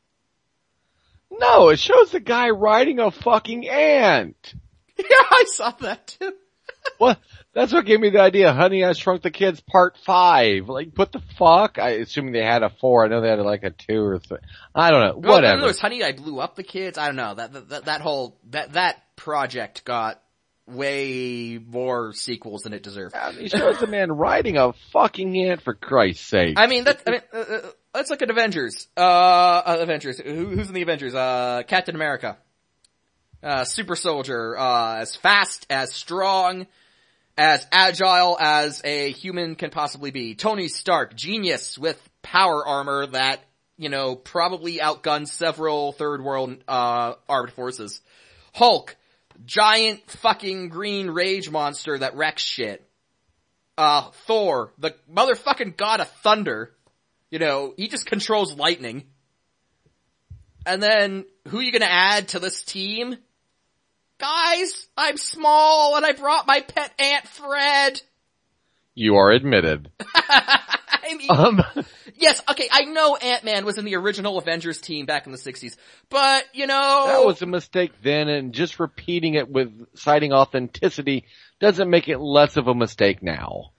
No, it shows the guy riding a fucking ant. Yeah, I saw that too. well, That's what gave me the idea. Honey, I Shrunk the Kids Part 5. Like, what the fuck? I assuming they had a 4. I know they had like a 2 or 3. I don't know. Well, Whatever. There was Honey, I Blew Up the Kids. I don't know. That, that, that, that whole, that, that project got way more sequels than it deserved. He shows the man riding a fucking ant for Christ's sake. I mean, that, I mean, uh, uh, let's look at Avengers. Uh, uh Avengers. Who, who's in the Avengers? Uh, Captain America. Uh, Super Soldier, uh, as fast, as strong, as agile as a human can possibly be. Tony Stark, genius with power armor that, you know, probably outguns several third world, uh, armed forces. Hulk, giant fucking green rage monster that wrecks shit. Uh, Thor, the motherfucking god of thunder. You know, he just controls lightning. And then, who are you gonna add to this team? Guys, I'm small and I brought my pet ant Fred. you are admitted. I mean, Um, yes, okay, I know Ant-Man was in the original Avengers team back in the 60s, but, you know... that was a mistake then and just repeating it with citing authenticity doesn't make it less of a mistake now.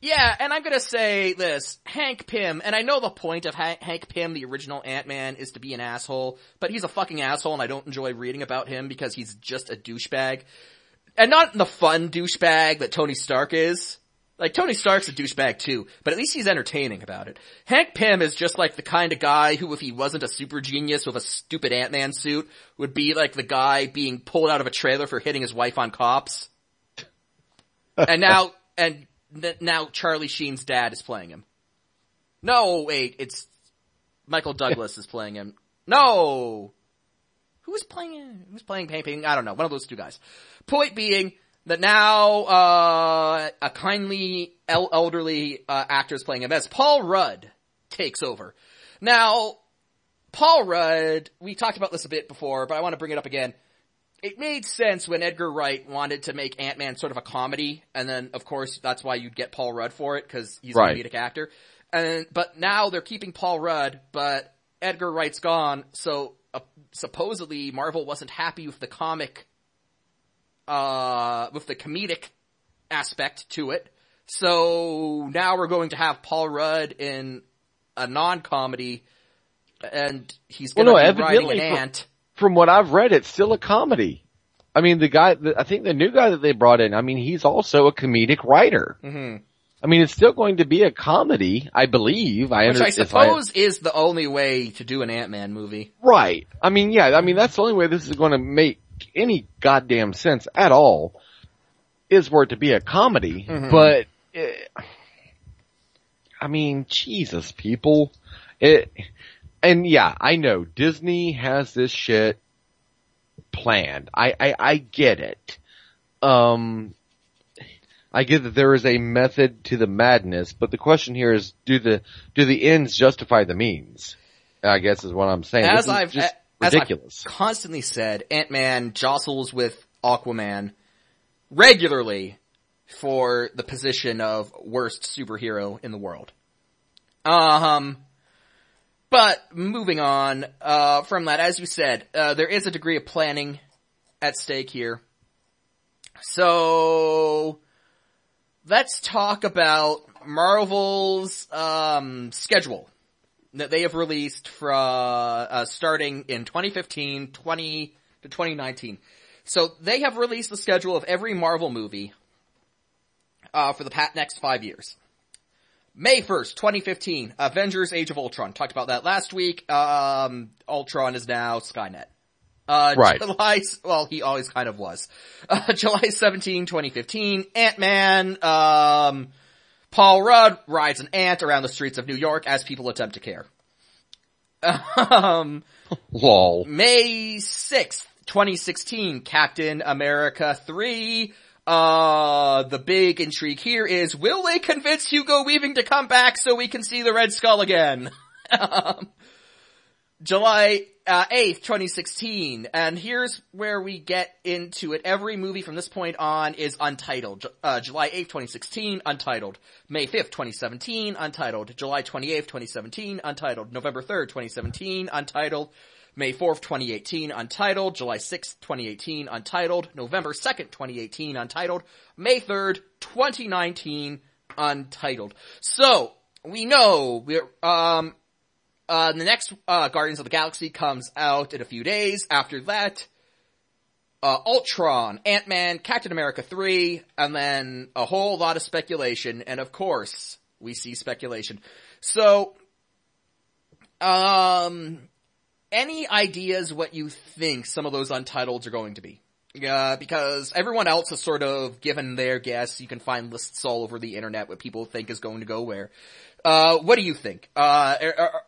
Yeah, and I'm gonna say this, Hank Pym, and I know the point of Hank, Hank Pym, the original Ant-Man, is to be an asshole, but he's a fucking asshole and I don't enjoy reading about him because he's just a douchebag. And not the fun douchebag that Tony Stark is. Like, Tony Stark's a douchebag too, but at least he's entertaining about it. Hank Pym is just like the kind of guy who, if he wasn't a super genius with a stupid Ant-Man suit, would be like the guy being pulled out of a trailer for hitting his wife on cops. and now, and now Charlie Sheen's dad is playing him. No, wait, it's Michael Douglas is playing him. No! who is playing? Who's playing Pym? I don't know. One of those two guys. Point being that now, uh, a kindly el- elderly, uh, actor is playing him as Paul Rudd takes over. Now, Paul Rudd, we talked about this a bit before, but I want to bring it up again. It made sense when Edgar Wright wanted to make Ant-Man sort of a comedy, and then of course that's why you'd get Paul Rudd for it, cause he's Right. a comedic actor. And, but now they're keeping Paul Rudd, but Edgar Wright's gone, so uh, supposedly Marvel wasn't happy with the comic, uh, with the comedic aspect to it. So now we're going to have Paul Rudd in a non-comedy, and he's going to no, be riding an ant. From what I've read, it's still a comedy. I mean, the guy, I think the new guy that they brought in, I mean, he's also a comedic writer. Mm-hmm. I mean, it's still going to be a comedy, I believe. I Which I understand. suppose is the only way to do an Ant-Man movie. Right. I mean, yeah, I mean, that's the only way this is going to make any goddamn sense at all, is for it to be a comedy. Mhm. But, eh, I mean, Jesus, people. It, and yeah, I know Disney has this shit planned. I, I, I get it. Um, I get that there is a method to the madness, but the question here is, do the, do the ends justify the means? I guess is what I'm saying. As I've just ridiculous. Constantly said, Ant-Man jostles with Aquaman regularly for the position of worst superhero in the world. Um, but moving on uh, from that, as you said, uh, there is a degree of planning at stake here. So let's talk about Marvel's um, schedule that they have released from uh, starting in 2015, 20 to 2019. So they have released the schedule of every Marvel movie uh, for the pat next five years. May 1st, 2015, Avengers Age of Ultron. Talked about that last week. Um, Ultron is now Skynet. Uh, Right. July, well, he always kind of was. Uh, July 17, 2015, Ant-Man, um, Paul Rudd rides an ant around the streets of New York as people attempt to care. Um, Lol. May 6th, 2016, Captain America 3. Uh, the big intrigue here is, will they convince Hugo Weaving to come back so we can see the Red Skull again? Um, July uh, 8th, 2016, and here's where we get into it. Every movie from this point on is untitled. Uh, July 8th, 2016, untitled. May 5th, 2017, untitled. July 28th, 2017, untitled. November 3rd, 2017, untitled. May 4th, 2018, untitled. July 6th, 2018, untitled. November 2nd, 2018, untitled. May 3rd, 2019, untitled. So, we know we're, um, uh, the next, uh, Guardians of the Galaxy comes out in a few days. After that, uh, Ultron, Ant-Man, Captain America 3, and then a whole lot of speculation, and of course, we see speculation. So, um, any ideas what you think some of those untitles are going to be? Uh, because everyone else has sort of given their guess. You can find lists all over the internet what people think is going to go where. Uh, what do you think? Uh, are-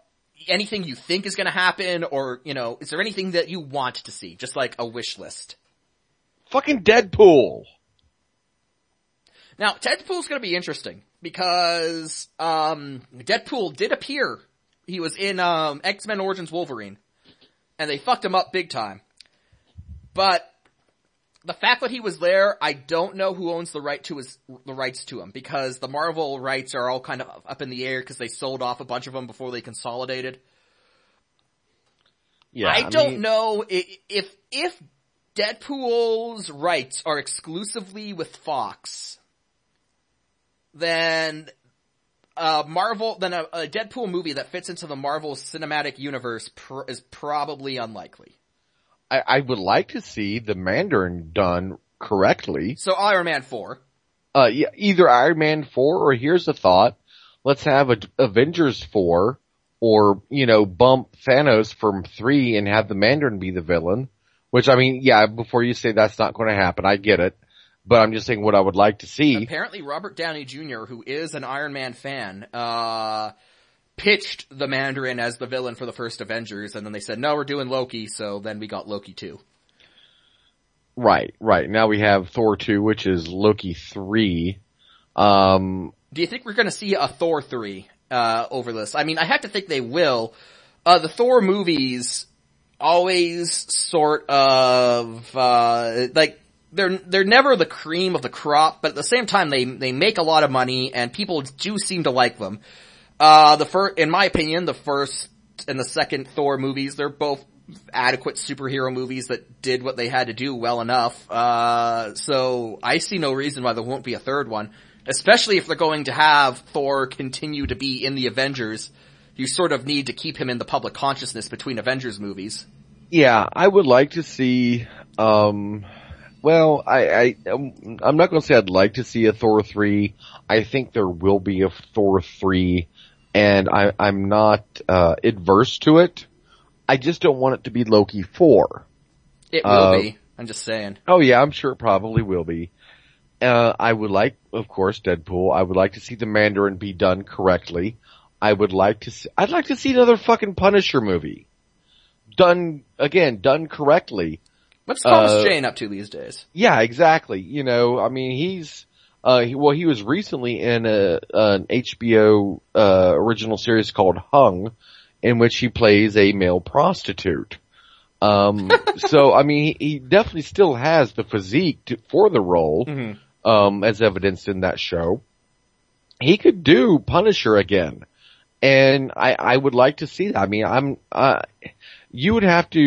anything you think is going to happen, or you know, is there anything that you want to see, just like a wish list? Fucking Deadpool. Now, Deadpool's going to be interesting because um, Deadpool did appear. He was in um, X Men Origins Wolverine, and they fucked him up big time. But the fact that he was there, I don't know who owns the right to his the rights to him because the Marvel rights are all kind of up in the air because they sold off a bunch of them before they consolidated. Yeah. I, don't mean, know if if Deadpool's rights are exclusively with Fox, then uh, Marvel, then a, a Deadpool movie that fits into the Marvel Cinematic Universe pr- is probably unlikely. I, I would like to see the Mandarin done correctly. So Iron Man four. Uh, yeah, either Iron Man 4 or here's a thought. Let's have a Avengers 4 or, you know, bump Thanos from 3 and have the Mandarin be the villain. Which I mean, yeah, before you say that's not going to happen, I get it. But I'm just saying what I would like to see. Apparently, Robert Downey Jr., who is an Iron Man fan, uh, pitched the Mandarin as the villain for the first Avengers, and then they said, no, we're doing Loki, so then we got Loki 2. Right, right. Now we have Thor 2, which is Loki 3. Um, Do you think we're gonna see a Thor 3, uh, over this? I mean, I have to think they will. Uh, the Thor movies always sort of, uh, like, they're, they're never the cream of the crop, but at the same time they, they make a lot of money and people do seem to like them. Uh, the first, in my opinion, the first and the second Thor movies, they're both adequate superhero movies that did what they had to do well enough. Uh, so I see no reason why there won't be a third one, especially if they're going to have Thor continue to be in the Avengers. You sort of need to keep him in the public consciousness between Avengers movies. yeah, I would like to see, um, well, I, I, um, I'm not going to say I'd like to see a Thor 3. I think there will be a Thor 3 and I, I'm not, uh, adverse to it. I just don't want it to be Loki 4. It will Uh, be. I'm just saying. Oh yeah, I'm sure it probably will be. Uh, I would like, of course, Deadpool. I would like to see the Mandarin be done correctly. I would like to see, I'd like to see another fucking Punisher movie. Done, again, done correctly. What's Thomas uh, Jane up to these days? Yeah, exactly. You know, I mean, he's, uh, he, well, he was recently in a, an HBO, uh, original series called Hung, in which he plays a male prostitute. Um, so, I mean, he, he definitely still has the physique to, for the role, Mhm. um, as evidenced in that show. He could do Punisher again. And I, I would like to see that. I mean, I'm, uh, you would have to,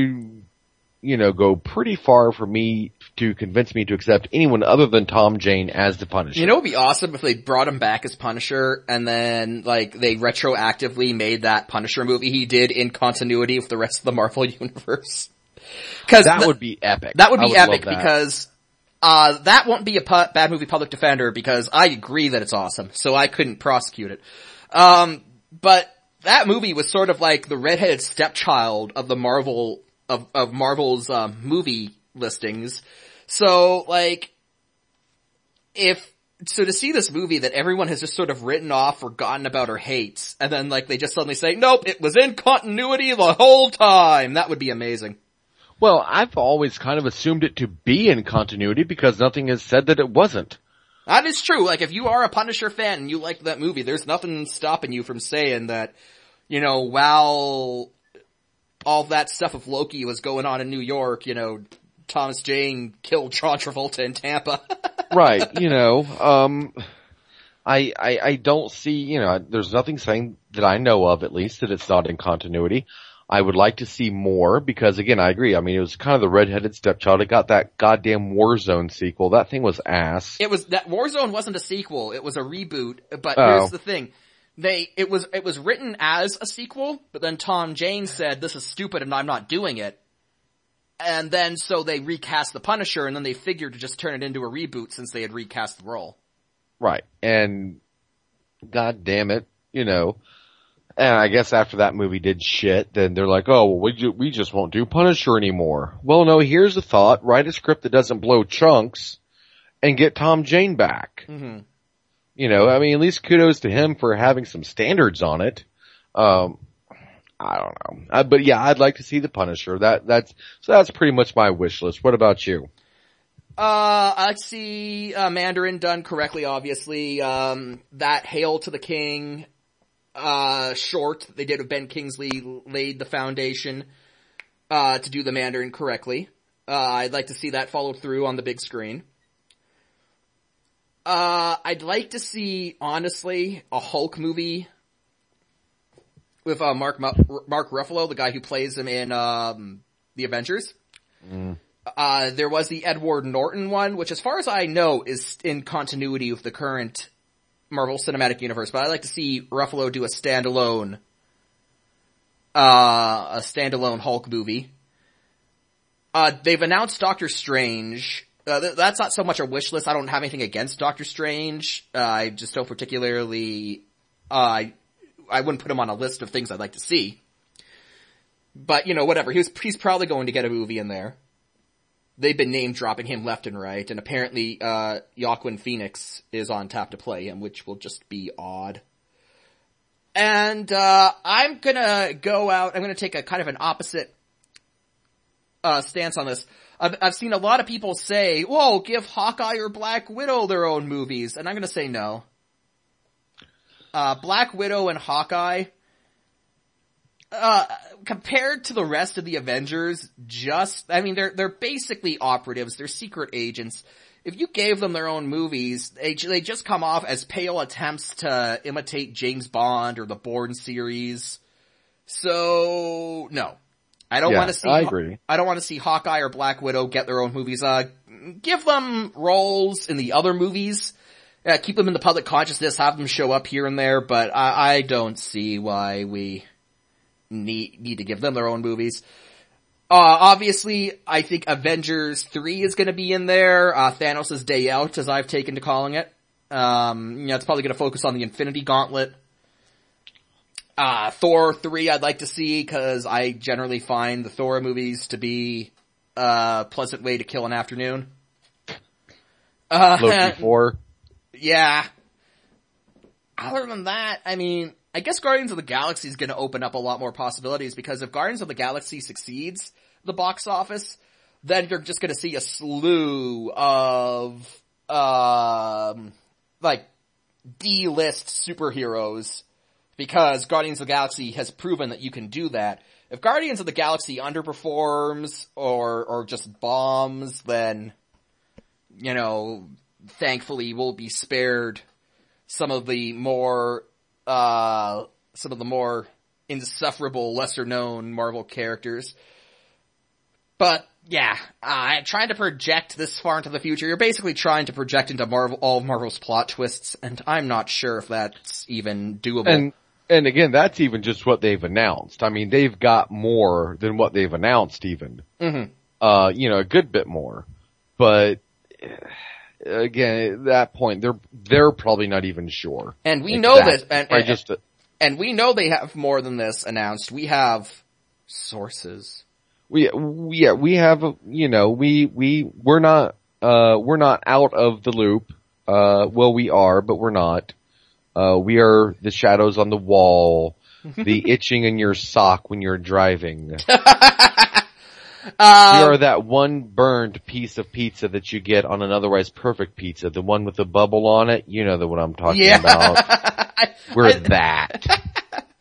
you know, go pretty far for me to convince me to accept anyone other than Tom Jane as the Punisher. You know, it'd be awesome if they brought him back as Punisher, and then like they retroactively made that Punisher movie he did in continuity with the rest of the Marvel universe. Because that would be epic. that would be love epic because uh that won't be a pu- bad movie public defender because I agree that it's awesome, so I couldn't prosecute it. Um, but that movie was sort of like the redheaded stepchild of the Marvel of of Marvel's um, movie listings. So like if so to see this movie that everyone has just sort of written off, forgotten about, or hates, and then like they just suddenly say, "Nope, it was in continuity the whole time." That would be amazing. Well, I've always kind of assumed it to be in continuity because nothing has said that it wasn't. That is true. Like if you are a Punisher fan and you like that movie, there's nothing stopping you from saying that, you know, while all that stuff of Loki was going on in New York, you know, Thomas Jane killed John Travolta in Tampa. right, you know, um, I, I, I don't see, you know, there's nothing saying that I know of at least that it's not in continuity. I would like to see more because again, I agree. I mean, it was kind of the redheaded stepchild. It got that goddamn Warzone sequel. That thing was ass. it was that Warzone wasn't a sequel; it was a reboot. But Oh. here's the thing: they it was it was written as a sequel, but then Tom Jane said, "This is stupid, and I'm not doing it." And then so they recast the Punisher, and then they figured to just turn it into a reboot since they had recast the role. Right. And god damn it, you know, and I guess after that movie did shit, then they're like, oh, well, we, ju- we just won't do Punisher anymore. Well, no, here's the thought. Write a script that doesn't blow chunks and get Tom Jane back. Mm-hmm. You know, I mean, at least kudos to him for having some standards on it. Um, I don't know. Uh, but yeah, I'd like to see the Punisher. That, that's, so that's pretty much my wish list. What about you? Uh, I'd see uh, Mandarin done correctly, obviously. Um, that Hail to the King, uh, short they did with Ben Kingsley laid the foundation, uh, to do the Mandarin correctly. Uh, I'd like to see that followed through on the big screen. Uh, I'd like to see, honestly, a Hulk movie with, uh, Mark, Mark Ruffalo, the guy who plays him in, um, The Avengers. Uh, there was the Edward Norton one, which as far as I know is in continuity with the current Marvel Cinematic Universe, but I'd like to see Ruffalo do a standalone, uh, a standalone Hulk movie. Uh, they've announced Doctor Strange. Uh, th- that's not so much a wish list. I don't have anything against Doctor Strange. Uh, I just don't particularly, uh, I, I wouldn't put him on a list of things I'd like to see. But, you know, whatever. He's, he's probably going to get a movie in there they've been name dropping him left and right, and apparently, uh, Joaquin Phoenix is on tap to play him, which will just be odd. And, uh, I'm gonna go out, I'm gonna take a kind of an opposite, uh, stance on this. I've, I've seen a lot of people say, whoa, give Hawkeye or Black Widow their own movies, and I'm gonna say no. Uh, Black Widow and Hawkeye, uh, compared to the rest of the Avengers, just, I mean, they're, they're basically operatives, they're secret agents. If you gave them their own movies, they, they just come off as pale attempts to imitate James Bond or the Bourne series. So, no. I don't Yeah, want to see, I agree. I don't want to see Hawkeye or Black Widow get their own movies. Uh, give them roles in the other movies. Keep them in the public consciousness, have them show up here and there, but I, I don't see why we need need to give them their own movies. Uh, obviously, I think Avengers 3 is gonna be in there, uh, Thanos' Day Out, as I've taken to calling it. Um, you know, it's probably gonna focus on the Infinity Gauntlet. Uh, Thor 3 I'd like to see, cause I generally find the Thor movies to be a pleasant way to kill an afternoon. Uh, Loki 4. Yeah. Other than that, I mean, I guess Guardians of the Galaxy is going to open up a lot more possibilities because if Guardians of the Galaxy succeeds the box office, then you're just going to see a slew of, um, like D-list superheroes because Guardians of the Galaxy has proven that you can do that. If Guardians of the Galaxy underperforms or, or just bombs, then, you know, thankfully we'll be spared some of the more, uh, some of the more insufferable, lesser known Marvel characters. But, yeah, uh, trying to project this far into the future, you're basically trying to project into Marvel, all of Marvel's plot twists, and I'm not sure if that's even doable. And, and again, that's even just what they've announced. I mean, they've got more than what they've announced even. Mhm. Uh, you know, a good bit more. But, eh, again, at that point, they're, they're probably not even sure. And we know that, and, and, just, uh, and we know they have more than this announced. We have sources. we, we, yeah, we have, you know, we, we, we're not, uh, we're not out of the loop. Uh, well, we are, but we're not. Uh, we are the shadows on the wall, the itching in your sock when you're driving. we Uh, are that one burned piece of pizza that you get on an otherwise perfect pizza, the one with the bubble on it. You know the what I'm talking yeah. about. We're I- that.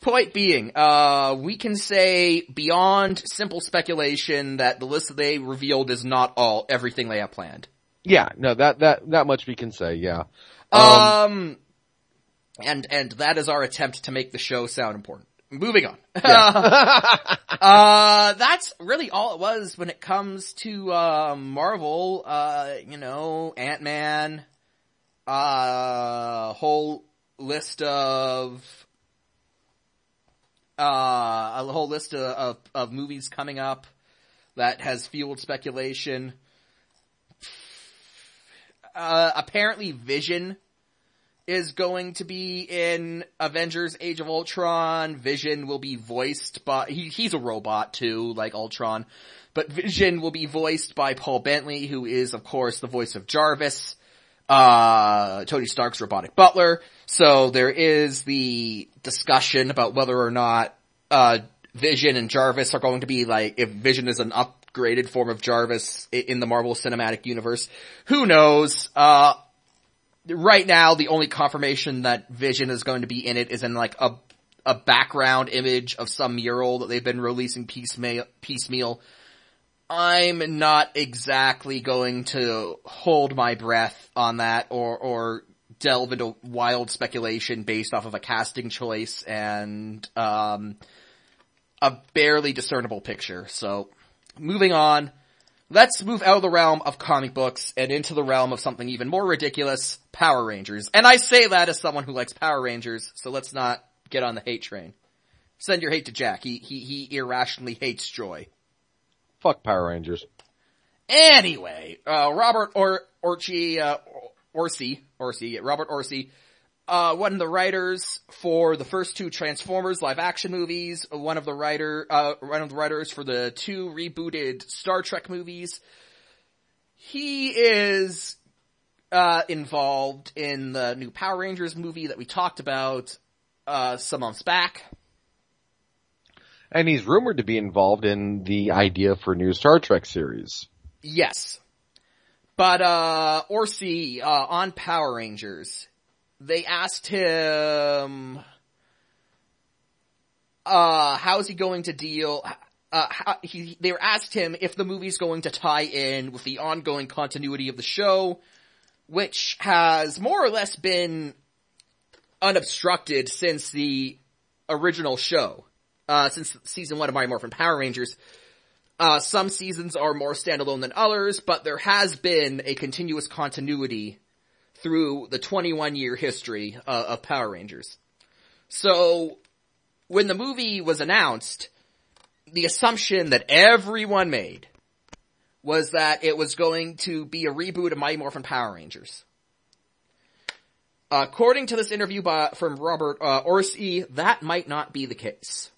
Point being, uh, we can say beyond simple speculation that the list that they revealed is not all, everything they have planned. Yeah, no, that, that, that much we can say, yeah. Um, and, and that is our attempt to make the show sound important. Moving on. Yeah. uh, that's really all it was when it comes to, uh, Marvel, uh, you know, Ant-Man, uh, whole list of, uh, a whole list of, of, of movies coming up that has fueled speculation. Uh, apparently Vision is going to be in Avengers Age of Ultron. Vision will be voiced by, he, he's a robot too, like Ultron. But Vision will be voiced by Paul Bettany, who is of course the voice of Jarvis, uh, Tony Stark's robotic butler. So there is the discussion about whether or not, uh, Vision and Jarvis are going to be like, if Vision is an upgraded form of Jarvis in the Marvel Cinematic Universe. Who knows? Uh, right now the only confirmation that Vision is going to be in it is in like a a background image of some mural that they've been releasing piecemeal piecemeal. I'm not exactly going to hold my breath on that or or delve into wild speculation based off of a casting choice and um a barely discernible picture. So moving on. Let's move out of the realm of comic books and into the realm of something even more ridiculous, Power Rangers. And I say that as someone who likes Power Rangers, so let's not get on the hate train. Send your hate to Jack. He, he, he irrationally hates Joy. Fuck Power Rangers. Anyway, uh, Robert or, Orci, uh, Orci, Orci, Robert Orci, uh, one of the writers for the first two Transformers live action movies, one of the writer, uh, one of the writers for the two rebooted Star Trek movies. He is, uh, involved in the new Power Rangers movie that we talked about, uh, some months back. And he's rumored to be involved in the idea for a new Star Trek series. Yes. But, uh, Orci, uh, on Power Rangers, they asked him, uh, how's he going to deal, uh, how, he, they were asked him if the movie's going to tie in with the ongoing continuity of the show, which has more or less been unobstructed since the original show, uh, since season one of Mighty Morphin Power Rangers. Uh, some seasons are more standalone than others, but there has been a continuous continuity through the 21 year history uh, of Power Rangers. So, when the movie was announced, the assumption that everyone made was that it was going to be a reboot of Mighty Morphin Power Rangers. According to this interview by, from Robert uh, Orci, that might not be the case.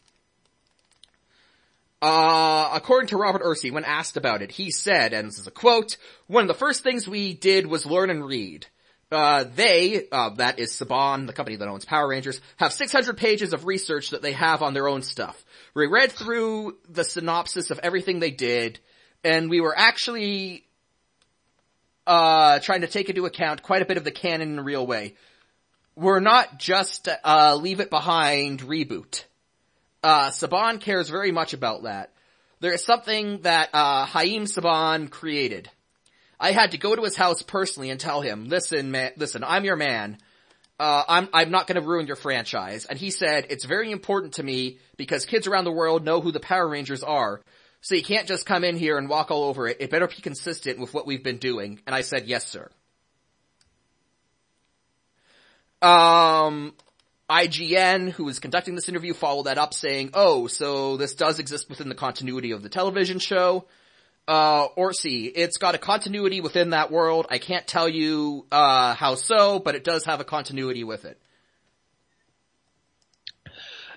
Uh, according to Robert Orci, when asked about it, he said, and this is a quote, one of the first things we did was learn and read. Uh, they, uh, that is Saban, the company that owns Power Rangers, have 600 pages of research that they have on their own stuff. We read through the synopsis of everything they did, and we were actually uh, trying to take into account quite a bit of the canon in a real way. We're not just uh, leave it behind reboot. Uh, Saban cares very much about that. There is something that uh, Haim Saban created. I had to go to his house personally and tell him, "Listen, man, listen, I'm your man. Uh, I'm I'm not going to ruin your franchise." And he said, "It's very important to me because kids around the world know who the Power Rangers are. So you can't just come in here and walk all over it. It better be consistent with what we've been doing. And I said, yes, sir. Um, IGN, who was conducting this interview, followed that up saying, oh, so this does exist within the continuity of the television show. Uh, Orci, it's got a continuity within that world. I can't tell you, uh, how so, but it does have a continuity with it.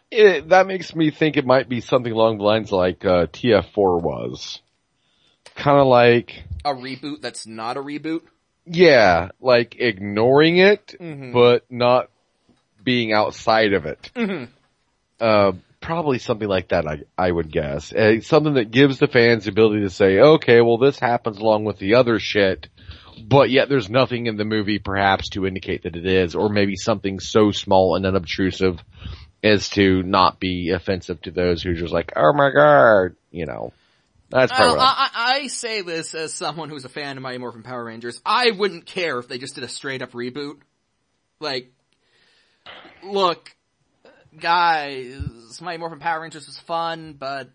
It, that makes me think it might be something along the lines like uh, TF4 was. Kind of like a reboot that's not a reboot. Yeah, like ignoring it, mm-hmm. but not being outside of it. Mm-hmm. Uh, probably something like that. I I would guess uh, something that gives the fans the ability to say, okay, well this happens along with the other shit, but yet there's nothing in the movie perhaps to indicate that it is, or maybe something so small and unobtrusive as to not be offensive to those who are just like, oh my god, you know. That's probably I, I, I, say this as someone who's a fan of Mighty Morphin Power Rangers. I wouldn't care if they just did a straight up reboot. Like, look, guys, Mighty Morphin Power Rangers is fun, but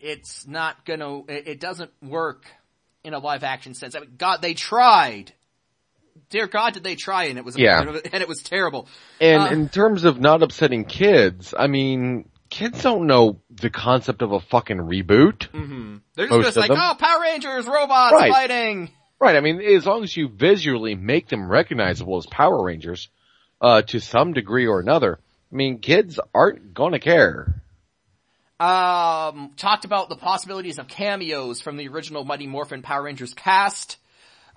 it's not gonna, it, it doesn't work in a live action sense. I mean, God, they tried dear God, did they try? And it was yeah, and it was terrible. And uh, in terms of not upsetting kids, I mean, kids don't know the concept of a fucking reboot. Mm-hmm. They're just like, them. oh, Power Rangers, robots right. fighting. Right. I mean, as long as you visually make them recognizable as Power Rangers, uh, to some degree or another, I mean, kids aren't gonna care. Um, talked about the possibilities of cameos from the original Mighty Morphin Power Rangers cast.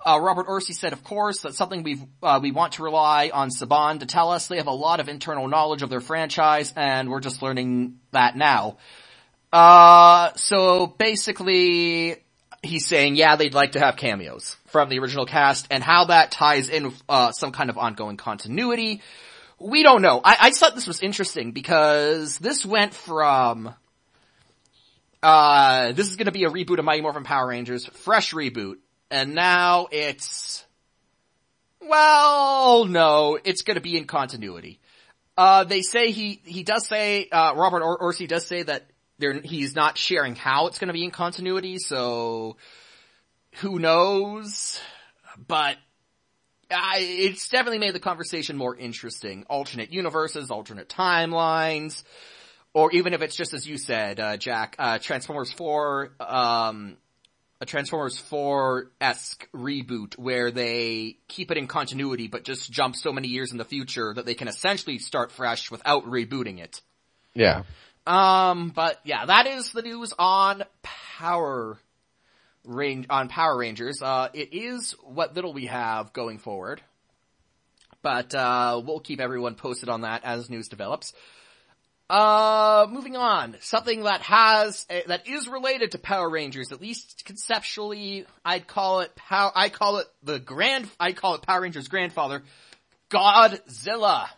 Uh, Robert Orci said, of course, that's something we uh, we want to rely on Saban to tell us. They have a lot of internal knowledge of their franchise, and we're just learning that now. Uh, so basically, he's saying, yeah, they'd like to have cameos from the original cast, and how that ties in with uh, some kind of ongoing continuity. We don't know. I, I thought this was interesting because this went from uh, this is gonna be a reboot of Mighty Morphin Power Rangers, fresh reboot, and now it's, well, no, it's gonna be in continuity. Uh, they say he, he does say, uh, Robert or- Orci does say that they're he's not sharing how it's gonna be in continuity, so who knows? But I, it's definitely made the conversation more interesting. Alternate universes, alternate timelines, or even if it's just as you said, uh, Jack, uh, Transformers 4, um, a Transformers 4-esque reboot where they keep it in continuity but just jump so many years in the future that they can essentially start fresh without rebooting it. Yeah. Um, but yeah, that is the news on Power Range, on Power Rangers. Uh, it is what little we have going forward. But, uh, we'll keep everyone posted on that as news develops. Uh, moving on. Something that has, uh, that is related to Power Rangers, at least conceptually, I'd call it pow, I call it the grand, I call it Power Rangers grandfather, Godzilla.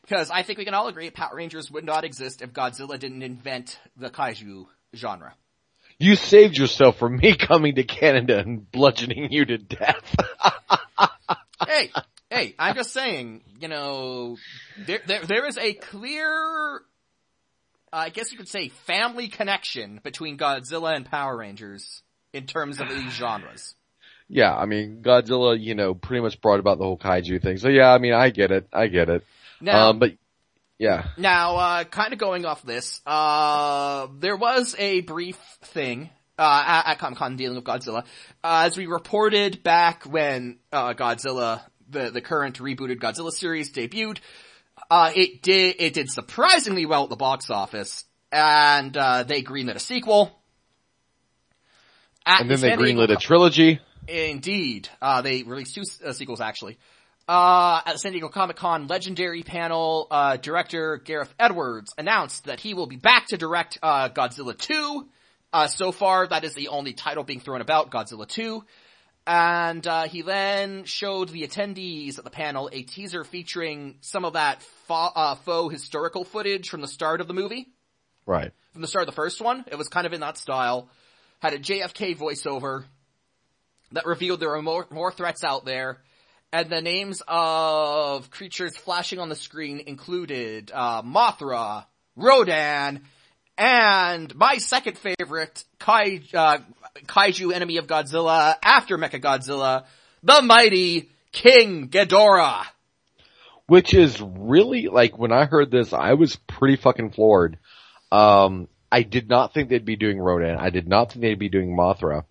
Because I think we can all agree Power Rangers would not exist if Godzilla didn't invent the kaiju genre. You saved yourself from me coming to Canada and bludgeoning you to death. hey, hey, I'm just saying, you know, there, there, there is a clear, uh, I guess you could say family connection between Godzilla and Power Rangers in terms of these genres. Yeah, I mean, Godzilla, you know, pretty much brought about the whole kaiju thing. So yeah, I mean, I get it. I get it. Now, um, but Yeah. Now, uh, kind of going off this, uh, there was a brief thing, uh, at, at Comic Con dealing with Godzilla. Uh, as we reported back when, uh, Godzilla, the, the current rebooted Godzilla series debuted, uh, it did, it did surprisingly well at the box office, and, uh, they greenlit a sequel. And then they greenlit a trilogy. Indeed. Uh, they released two uh, sequels actually. Uh, at the San Diego Comic Con legendary panel, uh, director Gareth Edwards announced that he will be back to direct, uh, Godzilla 2. Uh, so far, that is the only title being thrown about, Godzilla 2. And, uh, he then showed the attendees at the panel a teaser featuring some of that fo- uh, faux historical footage from the start of the movie Right. from the start of the first one. It was kind of in that style. Had a JFK voiceover that revealed there were more, more threats out there. And the names of creatures flashing on the screen included, uh, Mothra, Rodan, and my second favorite, Kai, uh, Kaiju enemy of Godzilla after Mechagodzilla, the mighty King Ghidorah. Which is really, like, when I heard this, I was pretty fucking floored. Um, I did not think they'd be doing Rodan. I did not think they'd be doing Mothra.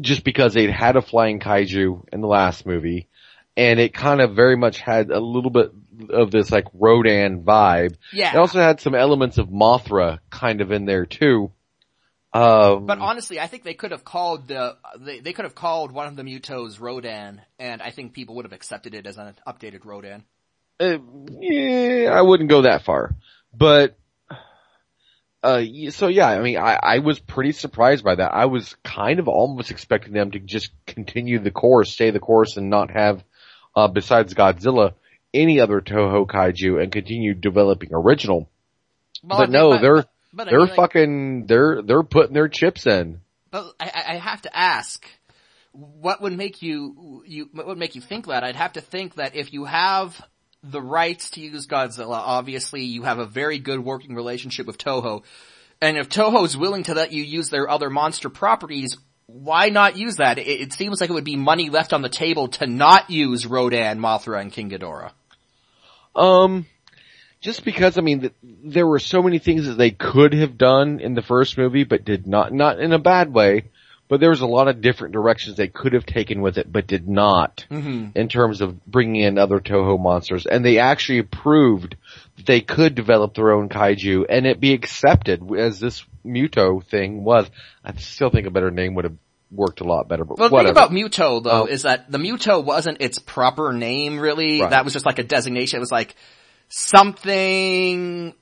Just because they'd had a flying kaiju in the last movie, and it kind of very much had a little bit of this like Rodan vibe. Yeah. It also had some elements of Mothra kind of in there too. Um, But honestly, I think they could have called the they, they could have called one of the Mutos Rodan, and I think people would have accepted it as an updated Rodan. Uh, yeah, I wouldn't go that far, but uh, so yeah, I mean, I, I was pretty surprised by that. I was kind of almost expecting them to just continue the course, stay the course, and not have, uh, besides Godzilla, any other Toho kaiju and continue developing original. Well, but I no, they're but I they're mean, like, fucking they're they're putting their chips in. But I, I I have to ask, what would make you you what would make you think that? I'd have to think that if you have the rights to use Godzilla, obviously you have a very good working relationship with Toho, and if Toho's willing to let you use their other monster properties. Why not use that? It, it seems like it would be money left on the table to not use Rodan, Mothra, and King Ghidorah. Um, just because I mean, th- there were so many things that they could have done in the first movie, but did not. Not in a bad way, but there was a lot of different directions they could have taken with it, but did not. Mm-hmm. In terms of bringing in other Toho monsters, and they actually proved that they could develop their own kaiju and it be accepted as this Muto thing was. I still think a better name would have worked a lot better, but Well, the whatever. thing about Muto though Oh. is that the Muto wasn't its proper name really. Right. That was just like a designation. It was like something,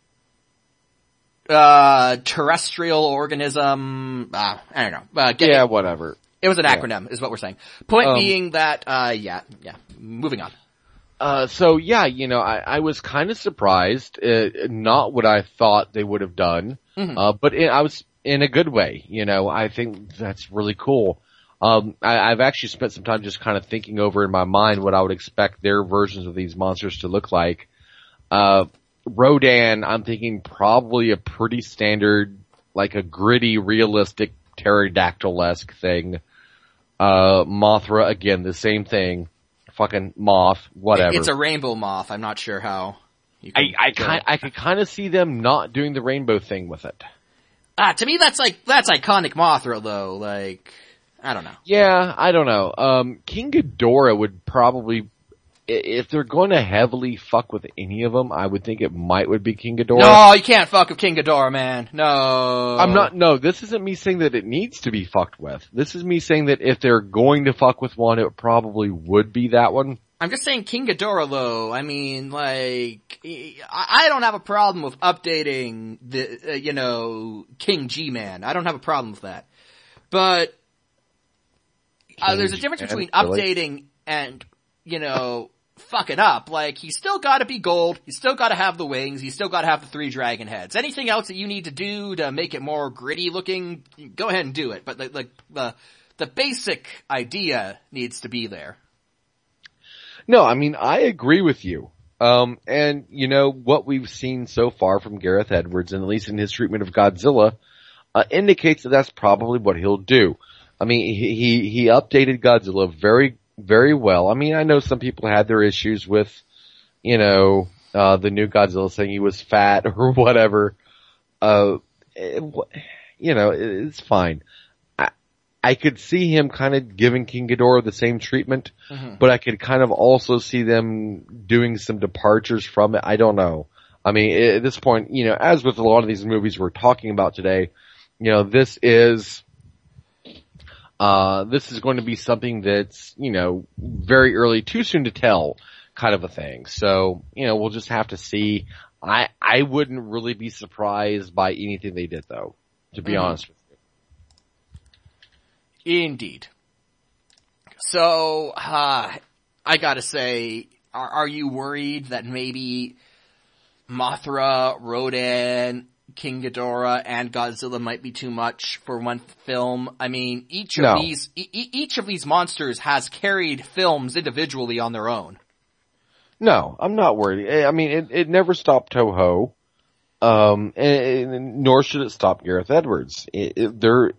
uh, terrestrial organism, uh, I don't know. Uh, yeah, whatever. It was an acronym is what we're saying. Point Um, being that, uh, yeah, yeah, moving on. Uh, so yeah, you know, I, I was kind of surprised, uh, not what I thought they would have done, Mhm. uh, but in, I was in a good way, you know, I think that's really cool. Um, I, I've actually spent some time just kind of thinking over in my mind what I would expect their versions of these monsters to look like. Uh, Rodan, I'm thinking probably a pretty standard, like a gritty, realistic pterodactyl-esque thing. Uh, Mothra, again, the same thing. Fucking moth, whatever. It's a rainbow moth. I'm not sure how. You I, can I do kind. I could kind of see them not doing the rainbow thing with it. ah, to me that's like, that's iconic Mothra though, like, I don't know. Yeah, I don't know. Um, King Ghidorah would probably, if they're going to heavily fuck with any of them, I would think it might would be King Ghidorah. No, you can't fuck with King Ghidorah, man. No. I'm not, no, this isn't me saying that it needs to be fucked with. This is me saying that if they're going to fuck with one, it probably would be that one. I'm just saying King Ghidorah though, I mean, like, I don't have a problem with updating the, uh, you know, King G-Man. I don't have a problem with that. But, uh, there's a difference between updating and, you know, fucking up. Like, he's still gotta be gold, he's still gotta have the wings, he's still gotta have the three dragon heads. Anything else that you need to do to make it more gritty looking, go ahead and do it. But the, the, the, basic idea needs to be there. No, I mean, I agree with you. Um, and you know, what we've seen so far from Gareth Edwards, and at least in his treatment of Godzilla, uh, indicates that that's probably what he'll do. I mean, he, he updated Godzilla very, very well. I mean, I know some people had their issues with, you know, uh, the new Godzilla saying he was fat or whatever. Uh, it, you know, it, it's fine. I, I could see him kind of giving King Ghidorah the same treatment, Mhm. but I could kind of also see them doing some departures from it. I don't know. I mean, at this point, you know, as with a lot of these movies we're talking about today, you know, this is, uh, this is going to be something that's, you know, very early, too soon to tell kind of a thing. So, you know, we'll just have to see. I, I wouldn't really be surprised by anything they did though, to be Mhm. honest with you. Indeed. So, uh, I gotta say, are, are you worried that maybe Mothra, Rodan, King Ghidorah, and Godzilla might be too much for one film? I mean, each of No. these, e- each of these monsters has carried films individually on their own. No, I'm not worried. Eh, I mean, it, it never stopped Toho, um, and, and nor should it stop Gareth Edwards. It, it, there,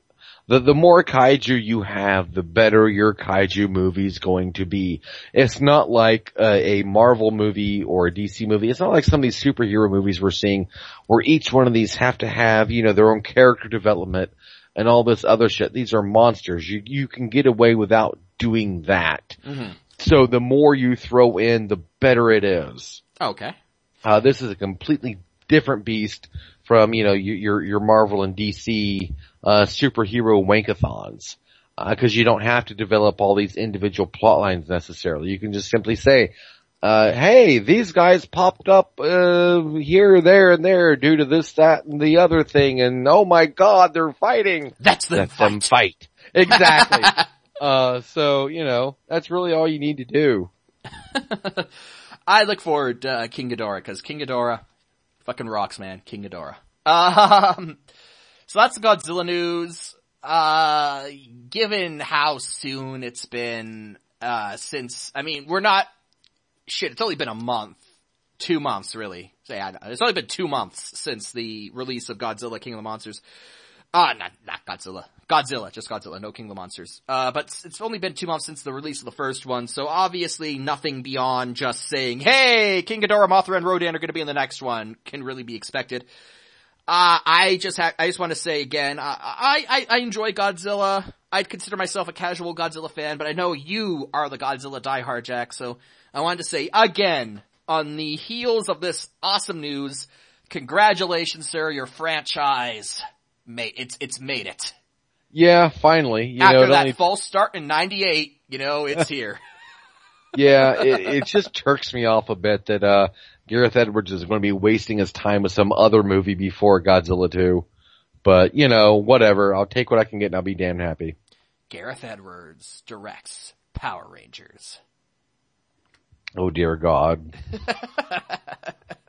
the the more kaiju you have, the better your kaiju movie is going to be. It's not like uh, a Marvel movie or a DC movie. It's not like some of these superhero movies we're seeing, where each one of these have to have you know their own character development and all this other shit. These are monsters. You you can get away without doing that. Mm-hmm. So the more you throw in, the better it is. Okay. Uh, this is a completely different beast from, you know, your, your, your Marvel and DC, uh, superhero wankathons. Uh, cause you don't have to develop all these individual plot lines necessarily. You can just simply say, uh, hey, these guys popped up, uh, here, there, and there due to this, that, and the other thing, and oh my god, they're fighting. That's the Let fight. them fight. Exactly. uh, so, you know, that's really all you need to do. I look forward to uh, King Ghidorah because King Ghidorah fucking rocks, man. King Ghidorah. Um, so that's the Godzilla news. Uh, given how soon it's been, uh, since, I mean, we're not, shit, it's only been a month. Two months, really. So yeah, it's only been two months since the release of Godzilla King of the Monsters. Uh, not, not Godzilla. Godzilla, just Godzilla, no King of the Monsters. Uh, but it's- only been two months since the release of the first one, so obviously nothing beyond just saying, hey, King Ghidorah, Mothra, and Rodan are gonna be in the next one can really be expected. Uh, I just ha- I just want to say again, I, I, I- I enjoy Godzilla. I'd consider myself a casual Godzilla fan, but I know you are the Godzilla diehard, Jack, so I wanted to say again, on the heels of this awesome news, congratulations, sir, your franchise made, it's, it's made it. Yeah, finally. You After know, that only false start in 98, you know, it's here. yeah, it, it just jerks me off a bit that, uh, Gareth Edwards is going to be wasting his time with some other movie before Godzilla 2. But, you know, whatever. I'll take what I can get and I'll be damn happy. Gareth Edwards directs Power Rangers. Oh dear God.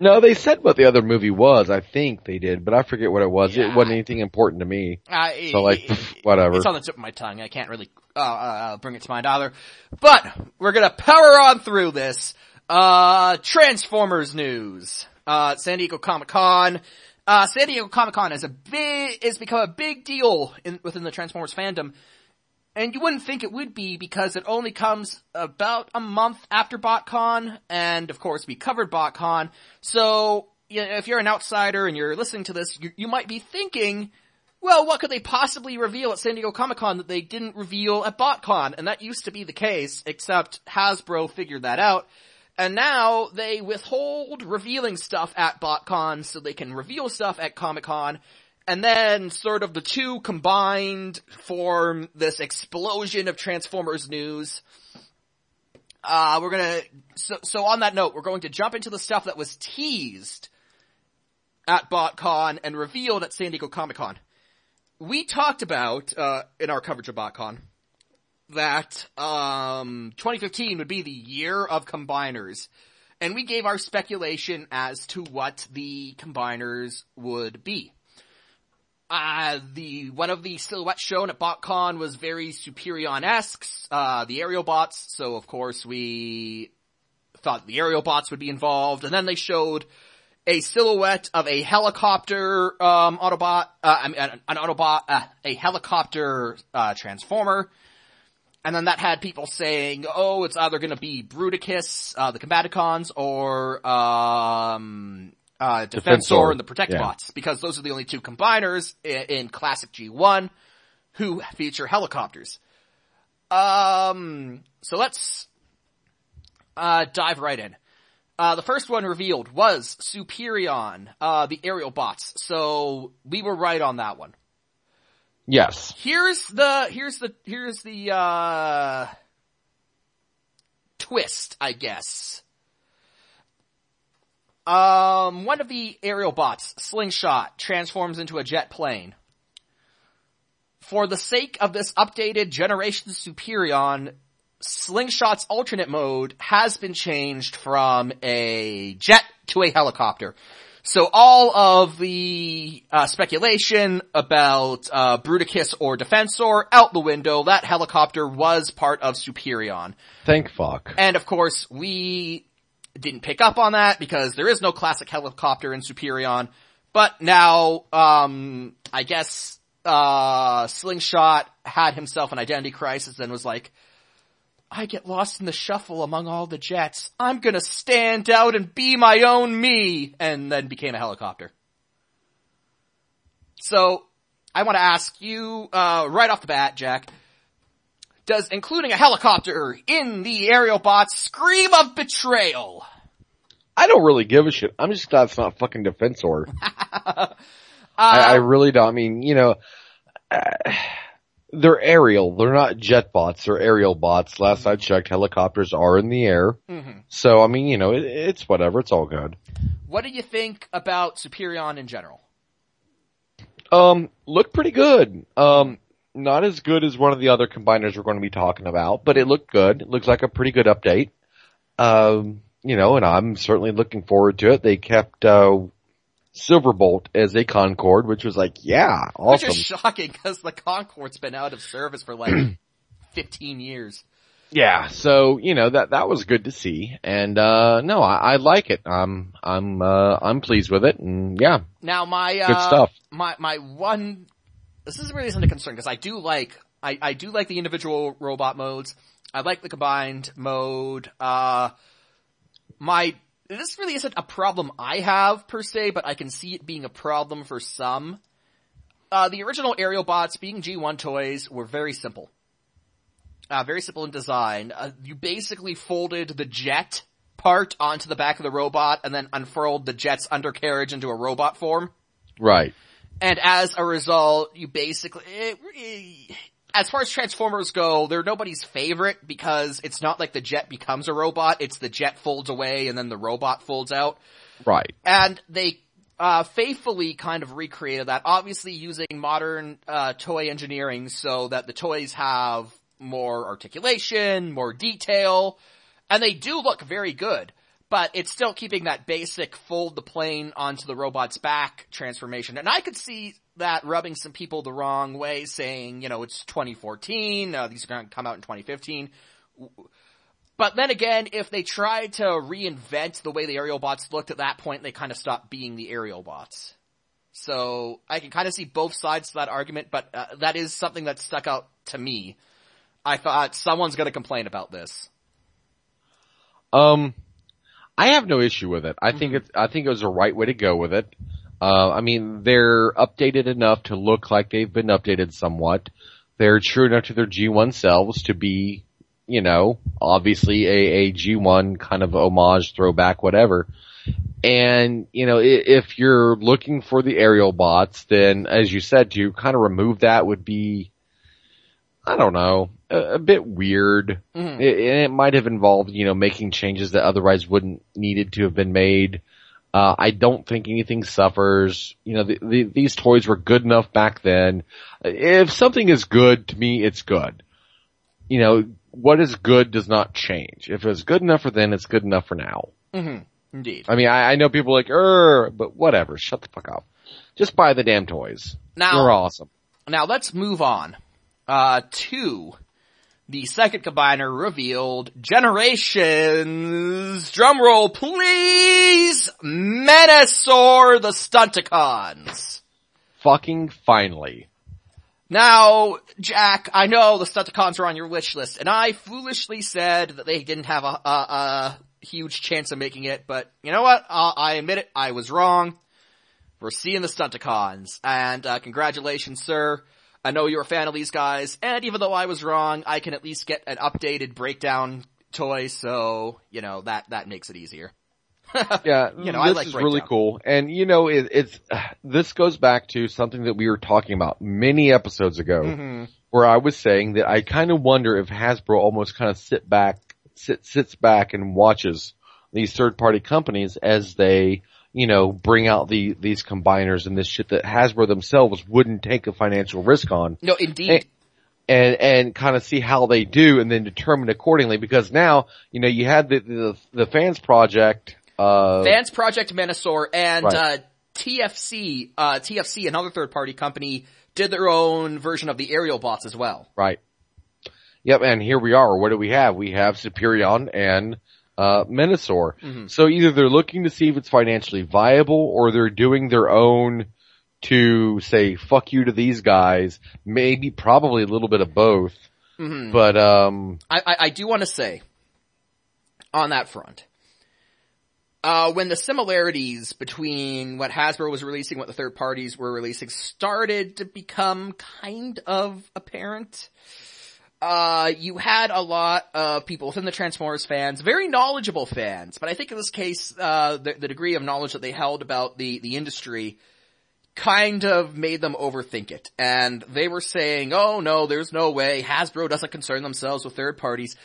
no, they said what the other movie was. I think they did, but I forget what it was. Yeah. It wasn't anything important to me. Uh, So like, it- whatever. It's on the tip of my tongue. I can't really uh, uh, bring it to mind either. But we're gonna power on through this. Uh, Transformers news. Uh, San Diego Comic Con. Uh, San Diego Comic Con is a big, is become a big deal in, within the Transformers fandom. And you wouldn't think it would be because it only comes about a month after BotCon, and of course we covered BotCon. So, you know, if you're an outsider and you're listening to this, you, you might be thinking, well, what could they possibly reveal at San Diego Comic Con that they didn't reveal at BotCon? And that used to be the case, except Hasbro figured that out. And now they withhold revealing stuff at BotCon so they can reveal stuff at Comic Con. And then sort of the two combined form this explosion of Transformers news. Uh, we're gonna, so, so on that note, we're going to jump into the stuff that was teased at BotCon and revealed at San Diego Comic Con. We talked about, uh, in our coverage of BotCon, that, um, 2015 would be the year of combiners. And we gave our speculation as to what the combiners would be. Uh, the, one of the silhouettes shown at BotCon was very Superion-esque, uh, the aerial bots, so of course we thought the aerial bots would be involved, and then they showed a silhouette of a helicopter, um, Autobot, uh, I mean, an, an Autobot, uh, a helicopter, uh, transformer, And then that had people saying, oh, it's either gonna be Bruticus, uh, the Combaticons, or, um, uh, Defensor, and the Protect yeah. Bots, because those are the only two combiners in, in Classic G1 who feature helicopters. Um, so let's, uh, dive right in. Uh, the first one revealed was Superion, uh, the aerial bots. So we were right on that one. Yes. Here's the, here's the, here's the, uh, twist, I guess. Um, one of the aerial bots, Slingshot, transforms into a jet plane. For the sake of this updated Generation Superion, Slingshot's alternate mode has been changed from a jet to a helicopter. So all of the uh, speculation about uh, Bruticus or Defensor out the window. That helicopter was part of Superion, Thank fuck. and of course we didn't pick up on that because there is no classic helicopter in Superion. But now, um, I guess uh, Slingshot had himself an identity crisis and was like, I get lost in the shuffle among all the jets. I'm gonna stand out and be my own me, and then became a helicopter. So, I want to ask you, uh, right off the bat, Jack, does including a helicopter in the aerial bots scream of betrayal? I don't really give a shit. I'm just glad it's not fucking Defensor. Uh, I, I really don't. I mean, you know, uh, they're aerial. They're not jet bots. They're aerial bots. Last I checked, helicopters are in the air. mhm. So, I mean, you know, it, it's whatever. It's all good. What do you think about Superion in general? Um, looked pretty good. Um, not as good as one of the other combiners we're going to be talking about, but it looked good. It looks like a pretty good update. Um, you know, and I'm certainly looking forward to it. They kept, uh, Silverbolt as a Concorde, which was like, yeah, awesome. Which is shocking because the Concorde's been out of service for like 15 years. Yeah, so you know that that was good to see, and uh no, I, I like it. I'm I'm uh I'm pleased with it, and yeah, Now my, uh, good stuff. my, my one, this isn't really isn't a concern because I do like, I, I do like the individual robot modes. I like the combined mode. Uh, my, this really isn't a problem I have per se, but I can see it being a problem for some. Uh, the original aerial bots being G1 toys were very simple. Uh, very simple in design. Uh, you basically folded the jet part onto the back of the robot and then unfurled the jet's undercarriage into a robot form. Right. And as a result, you basically, it, it- as far as Transformers go, they're nobody's favorite because it's not like the jet becomes a robot, it's the jet folds away and then the robot folds out. Right. And they, uh, faithfully kind of recreated that, obviously using modern, uh, toy engineering so that the toys have more articulation, more detail, and they do look very good. But it's still keeping that basic fold the plane onto the robot's back transformation. And I could see that rubbing some people the wrong way, saying, you know, it's 2014, uh, these are going to come out in 2015. But then again, if they tried to reinvent the way the aerial bots looked at that point, they kind of stopped being the aerial bots. So I can kind of see both sides to that argument, but uh, that is something that stuck out to me. I thought someone's going to complain about this. Um, I have no issue with it. I think it's I think it was the right way to go with it. Uh, I mean, they're updated enough to look like they've been updated somewhat. They're true enough to their G1 selves to be, you know, obviously a, a G1 kind of homage, throwback, whatever. And, you know, if you're looking for the aerial bots, then as you said, to kind of remove that would be, I don't know, a, a bit weird. Mhm. It, it might have involved, you know, making changes that otherwise wouldn't needed to have been made. Uh, I don't think anything suffers. You know, the, the, these toys were good enough back then. If something is good, to me, it's good. You know, what is good does not change. If it's good enough for then, it's good enough for now. Mm-hmm. Indeed. I mean, I, I know people are like, er, but whatever, shut the fuck up. Just buy the damn toys. Now, They're awesome. Now let's move on, uh, to the second combiner revealed, Generations, drumroll please, Menasor the Stunticons. Fucking finally. Now, Jack, I know the Stunticons are on your wish list, and I foolishly said that they didn't have a, a, a huge chance of making it, but you know what? I'll, I admit it, I was wrong. We're seeing the Stunticons, and uh, congratulations, sir. I know you're a fan of these guys, and even though I was wrong, I can at least get an updated breakdown toy, so, you know, that, that makes it easier. yeah, You know, I this like is really cool. And you know, it, it's, this goes back to something that we were talking about many episodes ago, Mm-hmm. where I was saying that I kind of wonder if Hasbro almost kind of sit back, sit, sits back and watches these third party companies as they, you know, bring out the, these combiners and this shit that Hasbro themselves wouldn't take a financial risk on. No, indeed. Hey, and and kind of see how they do and then determine accordingly because now you know you had the the, the fans project uh Fans Project Menasor and Right. uh, TFC, uh, TFC, another third party company, did their own version of the aerial bots as well. right yep and here we are what do we have we have Superion and uh Menasor Mm-hmm. so either they're looking to see if it's financially viable or they're doing their own to say fuck you to these guys maybe probably a little bit of both Mm-hmm. but um I, I, I do want to say, on that front, uh, when the similarities between what Hasbro was releasing, what the third parties were releasing, started to become kind of apparent, uh, you had a lot of people within the Transformers fans, very knowledgeable fans, but I think in this case, uh, the, the degree of knowledge that they held about the, the industry kind of made them overthink it. And they were saying, oh no, there's no way, Hasbro doesn't concern themselves with third parties.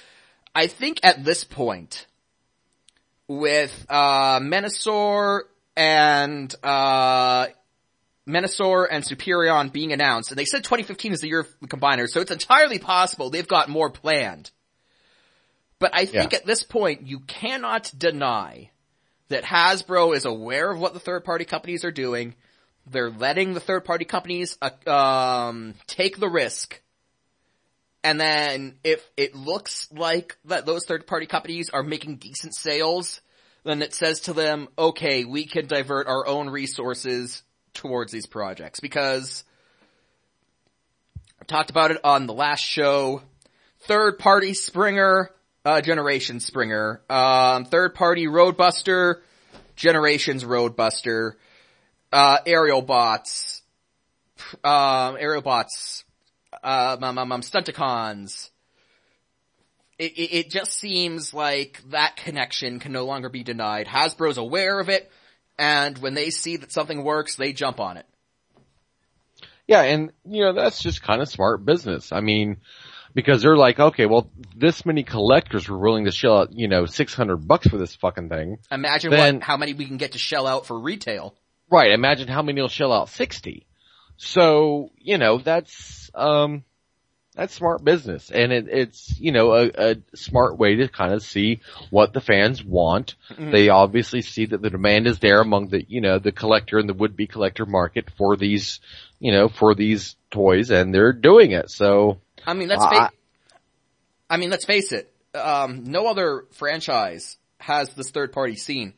I think at this point, with, uh, Menasor and, uh, Menasor and Superion being announced, and they said 2015 is the year of the combiners, so it's entirely possible they've got more planned. But I think Yeah. at this point, you cannot deny that Hasbro is aware of what the third party companies are doing. They're letting the third party companies, uh, um, take the risk. And then if it looks like that those third party companies are making decent sales, then it says to them, okay, we can divert our own resources towards these projects because I talked about it on the last show. Third party Springer, uh, Generation Springer, um, third party Roadbuster, Generations Roadbuster, uh, Aerial Bots, um, Aerial Bots, uh, um, um, um, Stunticons. It, it, it just seems like that connection can no longer be denied. Hasbro's aware of it, and when they see that something works, they jump on it. Yeah, and you know that's just kind of smart business. I mean, because they're like, okay, well, this many collectors were willing to shell out, you know, six hundred bucks for this fucking thing. Imagine Then- what, how many we can get to shell out for retail. Right. Imagine how many will shell out sixty. So you know that's um that's smart business, and it, it's you know a, a smart way to kind of see what the fans want. They obviously see that the demand is there among the you know the collector and the would be collector market for these you know for these toys, and they're doing it. So. I mean, let's I- face, I mean, let's face it. Um, no other franchise has this third party scene.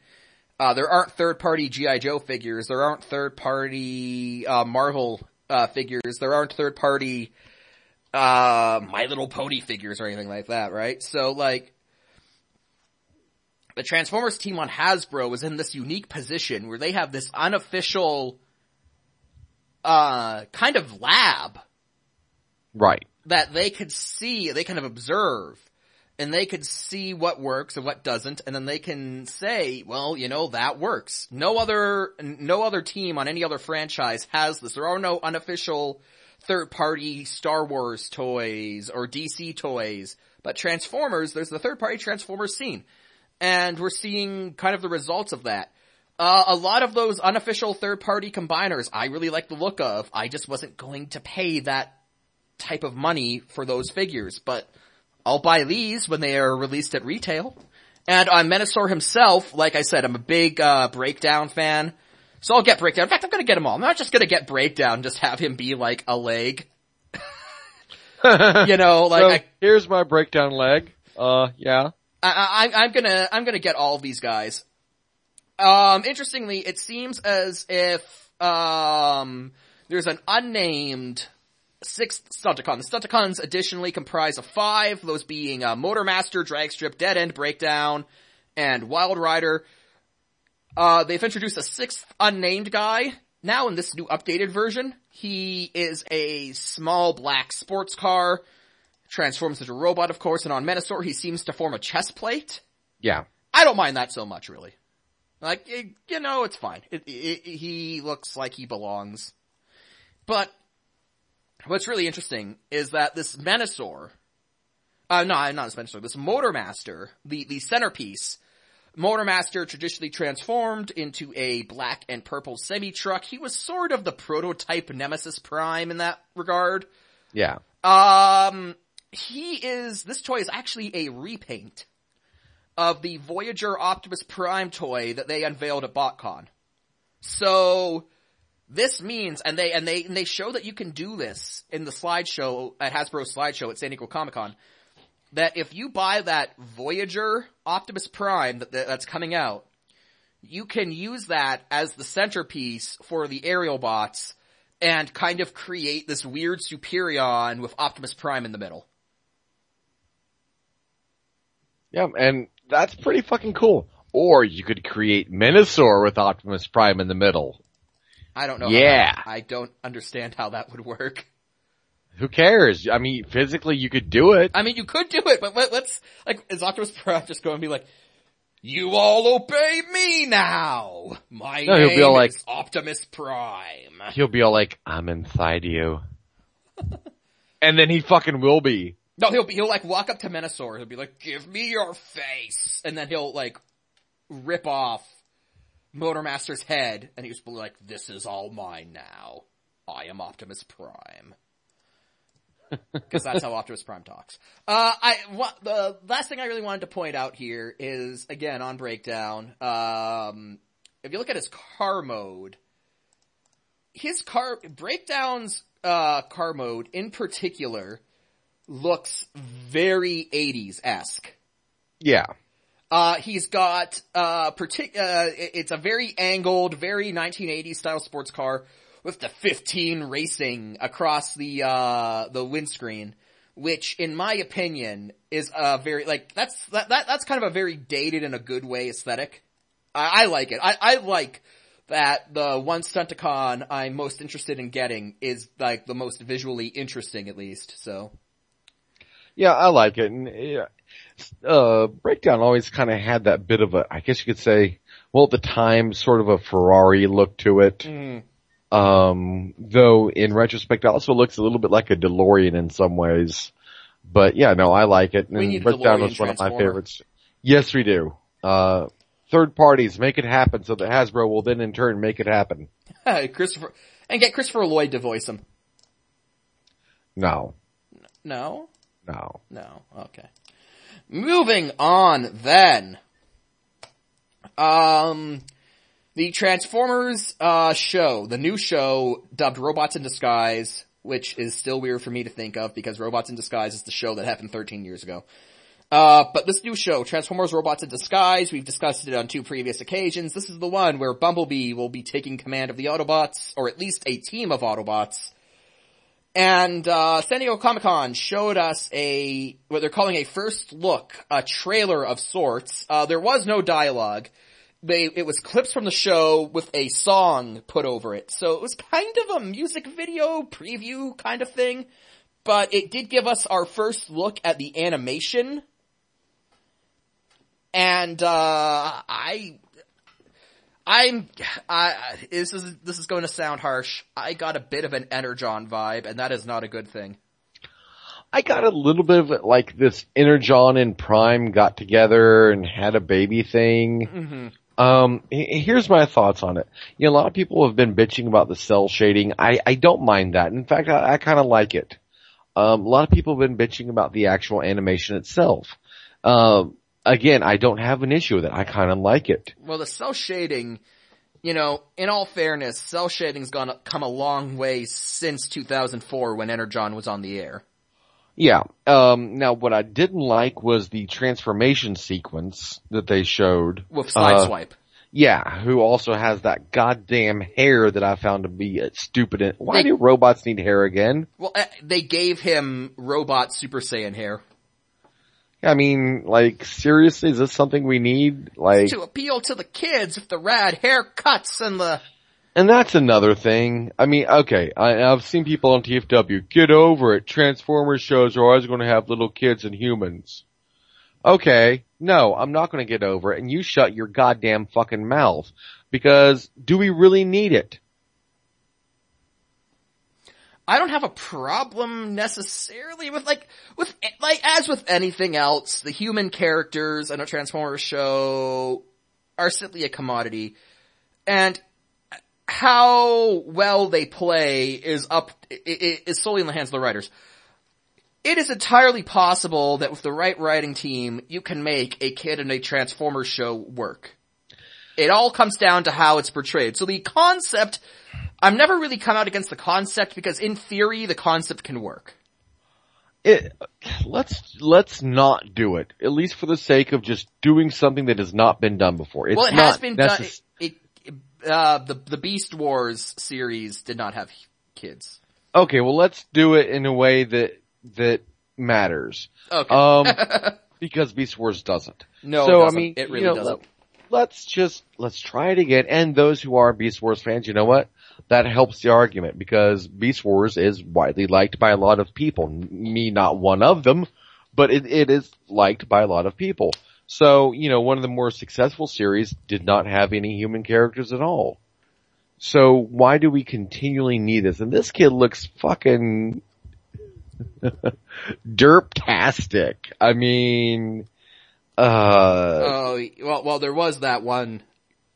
Uh, there aren't third party GI Joe figures. There aren't third party uh, Marvel uh, figures. There aren't third party uh, My Little Pony figures or anything like that, right? So like. The Transformers team on Hasbro is in this unique position where they have this unofficial, uh, kind of lab Right. that they could see, they kind of observe, and they could see what works and what doesn't, and then they can say, well, you know, that works. No other, no other team on any other franchise has this. There are no unofficial third party Star Wars toys or DC toys, but Transformers, there's the third party Transformers scene. And we're seeing kind of the results of that. Uh, a lot of those unofficial third party combiners I really like the look of. I just wasn't going to pay that type of money for those figures, but I'll buy these when they are released at retail. And on Menasor himself, like I said, I'm a big, uh, Breakdown fan. So I'll get Breakdown. In fact, I'm gonna get them all. I'm not just gonna get Breakdown, just have him be like a leg. you know, like, so I, here's my breakdown leg. Uh, yeah. I, I, I'm gonna, I'm gonna get all of these guys. Um, interestingly, it seems as if, um, there's an unnamed sixth Stunticons. The Stunticons additionally comprise of five, those being uh, Motormaster, Dragstrip, Dead End, Breakdown, and Wild Rider. Uh, they've introduced a sixth unnamed guy. Now in this new updated version, he is a small black sports car, transforms into a robot of course, and on Menasor he seems to form a chest plate. Yeah. I don't mind that so much really. Like, it, you know, it's fine. It, it, he looks like he belongs. But, what's really interesting is that this Menasor, uh, no, not this Menasor, this Motormaster, the, the centerpiece, Motormaster traditionally transformed into a black and purple semi-truck. He was sort of the prototype Nemesis Prime in that regard. Yeah. Um, he is, this toy is actually a repaint of the Voyager Optimus Prime toy that they unveiled at BotCon. So, this means, and they, and they, and they show that you can do this in the slideshow, at Hasbro slideshow at San Diego Comic Con, that if you buy that Voyager Optimus Prime that, that's coming out, you can use that as the centerpiece for the aerial bots and kind of create this weird Superion with Optimus Prime in the middle. Yeah, and that's pretty fucking cool. Or you could create Menasor with Optimus Prime in the middle. I don't know. Yeah. That, I don't understand how that would work. Who cares? I mean, physically you could do it. I mean, you could do it, but let, us like, is Optimus Prime just going to be like, you all obey me now! My No, he'll name be all like- is Optimus Prime. He'll be all like, I'm inside you. and then he fucking will be. No, he'll be, he'll like walk up to Menasor, he'll be like, give me your face! And then he'll like, rip off Motormaster's head, and he's like, this is all mine now. I am Optimus Prime. Cause that's how Optimus Prime talks. Uh, I, what, the last thing I really wanted to point out here is, again, on Breakdown, um, if you look at his car mode, his car, Breakdown's, uh, car mode in particular looks very 80s-esque. Yeah. Uh, he's got, uh, partic- uh, it's a very angled, very 1980s style sports car with the 15 racing across the, uh, the windscreen, which in my opinion is a very, like, that's, that, that that's kind of a very dated in a good way aesthetic. I, I like it. I, I like that the one Stunticon I'm most interested in getting is like the most visually interesting at least, so. Yeah, I like it. And, yeah, uh, Breakdown always kind of had that bit of a, I guess you could say, well at the time, sort of a Ferrari look to it. Um, though in retrospect it also looks a little bit like a DeLorean in some ways. But yeah, no, I like it. We And need Breakdown was one of my favorites. Yes, we do. Uh, third parties make it happen so that Hasbro will then in turn make it happen. Christopher, and get Christopher Lloyd to voice him. No, No? no. No. Okay. Moving on then. Um, the Transformers, uh, show, the new show dubbed Robots in Disguise, which is still weird for me to think of because Robots in Disguise is the show that happened 13 years ago. Uh, but this new show, Transformers Robots in Disguise, we've discussed it on two previous occasions. This is the one where Bumblebee will be taking command of the Autobots, or at least a team of Autobots, and uh, San Diego Comic Con showed us a what they're calling a first look, a trailer of sorts. Uh, there was no dialogue. They it was clips from the show with a song put over it, so it was kind of a music video preview kind of thing. But it did give us our first look at the animation, and uh, I I'm, I, this is, this is going to sound harsh. I got a bit of an Energon vibe, and that is not a good thing. I got a little bit of it like this Energon and Prime got together and had a baby thing. Mm-hmm. Um, here's my thoughts on it. You know, a lot of people have been bitching about the cel shading. I, I don't mind that. In fact, I, I kind of like it. Um, a lot of people have been bitching about the actual animation itself. Um, again, I don't have an issue with it. I kind of like it. Well, the cel shading, you know, in all fairness, cel shading's gone, come a long way since 2004 when Energon was on the air. Yeah. Um, now what I didn't like was the transformation sequence that they showed. With Uh, Sideswipe. Yeah, who also has that goddamn hair that I found to be uh, stupid. Why They- do robots need hair again? Well, uh, they gave him robot Super Saiyan hair I mean, like, seriously, is this something we need? Like, to appeal to the kids with the rad haircuts and the. And that's another thing. I mean, okay, I, I've seen people on TFW, get over it. Transformers shows are always going to have little kids and humans. Okay, no, I'm not going to get over it, and you shut your goddamn fucking mouth. Because, do we really need it? I don't have a problem necessarily with like, with, like, as with anything else, the human characters in a Transformers show are simply a commodity. And how well they play is up, is solely in the hands of the writers. It is entirely possible that with the right writing team, you can make a kid in a Transformers show work. It all comes down to how it's portrayed. So the concept, I've never really come out against the concept because in theory, the concept can work. it, let's let's not do it. At least for the sake of just doing something that has not been done before. It's well, it not has been done. necess- It, it, uh, the the Beast Wars series did not have kids. Okay, well let's do it in a way that that matters. Okay. Um, because Beast Wars doesn't. no, so it I mean, it you really know, doesn't. Let's just let's try it again. And those who are Beast Wars fans, you know what? That helps the argument because Beast Wars is widely liked by a lot of people. Me, not one of them, but it, it is liked by a lot of people. So, you know, one of the more successful series did not have any human characters at all. So why do we continually need this? And this kid looks fucking derptastic. I mean, uh, Oh, well, well, there was that one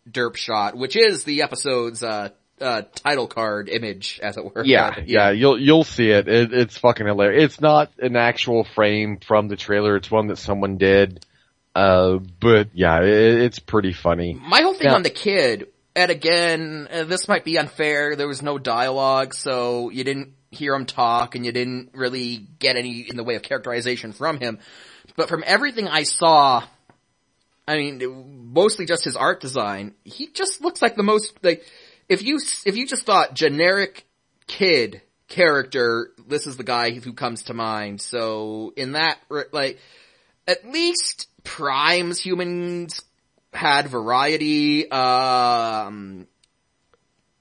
derp shot, which is the episode's, uh, uh, title card image, as it were. Yeah, yeah, you'll you'll see it. it. It's fucking hilarious. It's not an actual frame from the trailer. It's one that someone did. Uh, but yeah, it, it's pretty funny. My whole thing on the kid, and again, uh, this might be unfair, there was no dialogue, so you didn't hear him talk, and you didn't really get any in the way of characterization from him. But from everything I saw, I mean, mostly just his art design, he just looks like the most, like, if you, if you just thought generic kid character, this is the guy who comes to mind. So in that, like, at least Prime's humans had variety. Um,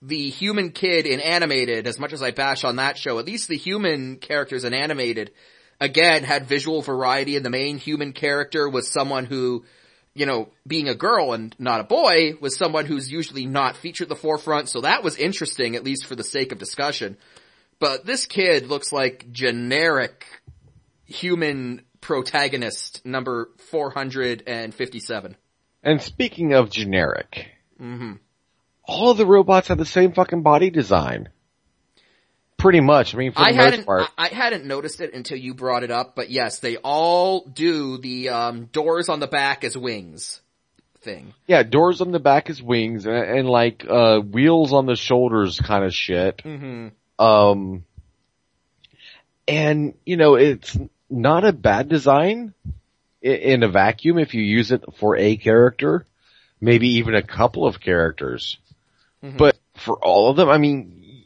the human kid in animated, as much as I bash on that show, at least the human characters in animated, again, had visual variety and the main human character was someone who, you know, being a girl and not a boy, was someone who's usually not featured at the forefront, so that was interesting, at least for the sake of discussion. But this kid looks like generic human protagonist number 457. And speaking of generic, hmm all of the robots have the same fucking body design. Pretty much. I mean, for the I most hadn't, part. I, hadn't noticed it until you brought it up, but yes, they all do the, um, doors on the back as wings thing. yeah, doors on the back as wings and, and like, uh, wheels on the shoulders kind of shit. hmm Um, and you know, it's not a bad design in a vacuum if you use it for a character, maybe even a couple of characters. Mhm. But for all of them, I mean,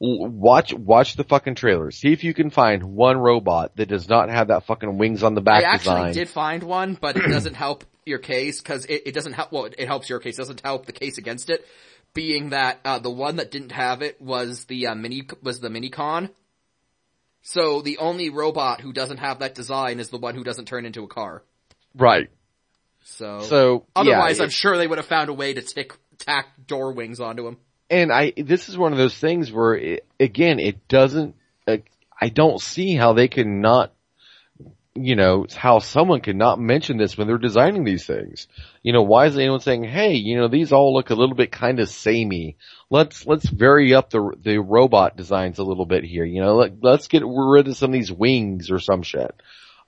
watch, watch the fucking trailer. See if you can find one robot that does not have that fucking wings on the back I actually design. did find one, but it doesn't help your case because it, it doesn't help. Well, it helps your case. Doesn't help the case against it, being that uh, the one that didn't have it was the uh, mini was the minicon. So the only robot who doesn't have that design is the one who doesn't turn into a car. Right. So, So, otherwise, yeah, I'm sure they would have found a way to tick, tack door wings onto him. and I, this is one of those things where, it, again, it doesn't, uh, I don't see how they can not, you know, how someone can not mention this when they're designing these things. You know, why is anyone saying, hey, you know, these all look a little bit kind of samey. Let's, let's vary up the, the robot designs a little bit here. You know, let, let's get rid of some of these wings or some shit.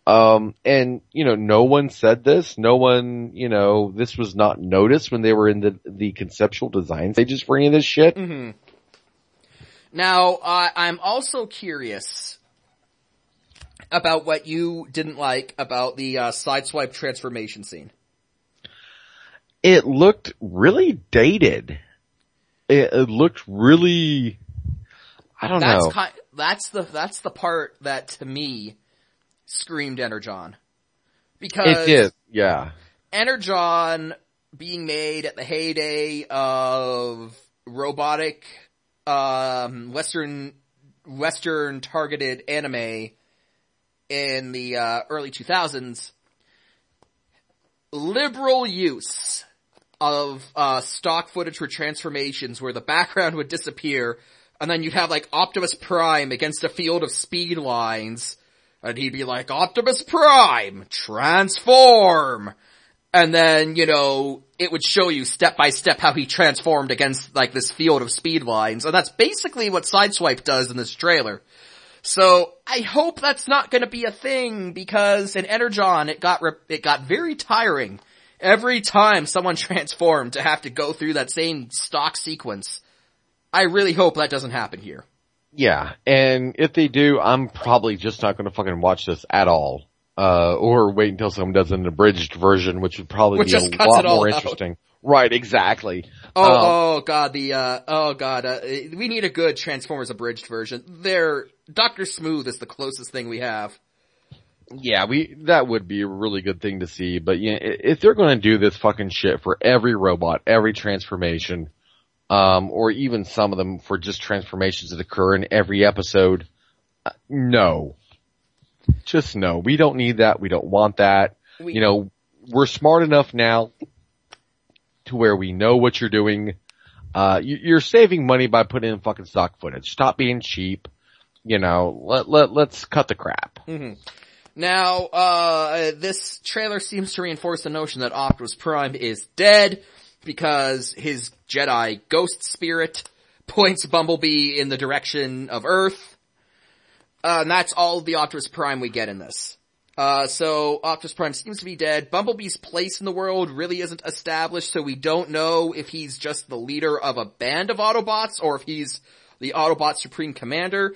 Um, and, you know, no one said this. No one, you know, this was not noticed when they were in the, the conceptual design stages for any of this shit. hmm Now, uh, I'm also curious about what you didn't like about the uh, sideswipe transformation scene. it looked really dated. It, it looked really, I don't That's know. kind, that's the, that's the part that to me screamed Energon. Because it did, yeah. Energon being made at the heyday of robotic, um, western, western targeted anime in the, uh, early 2000s, liberal use of, uh, stock footage for transformations where the background would disappear and then you'd have like Optimus Prime against a field of speed lines and he'd be like, Optimus Prime, transform! And then, you know, it would show you step by step how he transformed against like this field of speed lines. And that's basically what Sideswipe does in this trailer. So I hope that's not going to be a thing because in Energon it got re- it got very tiring every time someone transformed to have to go through that same stock sequence. I really hope that doesn't happen here. Yeah, and if they do, I'm probably just not going to fucking watch this at all. Uh, or wait until someone does an abridged version, which would probably Which be a lot more out. interesting. Right, exactly. Oh, Um, oh god, the, uh, oh god, uh, we need a good Transformers abridged version. There, Dr. Smooth is the closest thing we have. Yeah, we, that would be a really good thing to see, but yeah, if they're gonna do this fucking shit for every robot, every transformation, um, or even some of them for just transformations that occur in every episode, uh, no. Just no. We don't need that. We don't want that. We, you know, we're smart enough now to where we know what you're doing. Uh, you, you're saving money by putting in fucking stock footage. Stop being cheap. You know, let, let, let's cut the crap. Mhm. Now, uh, this trailer seems to reinforce the notion that Optimus Prime is dead because his Jedi ghost spirit points Bumblebee in the direction of Earth. Uh, and that's all the Optimus Prime we get in this. Uh, so Optimus Prime seems to be dead. Bumblebee's place in the world really isn't established, so we don't know if he's just the leader of a band of Autobots or if he's the Autobot Supreme Commander.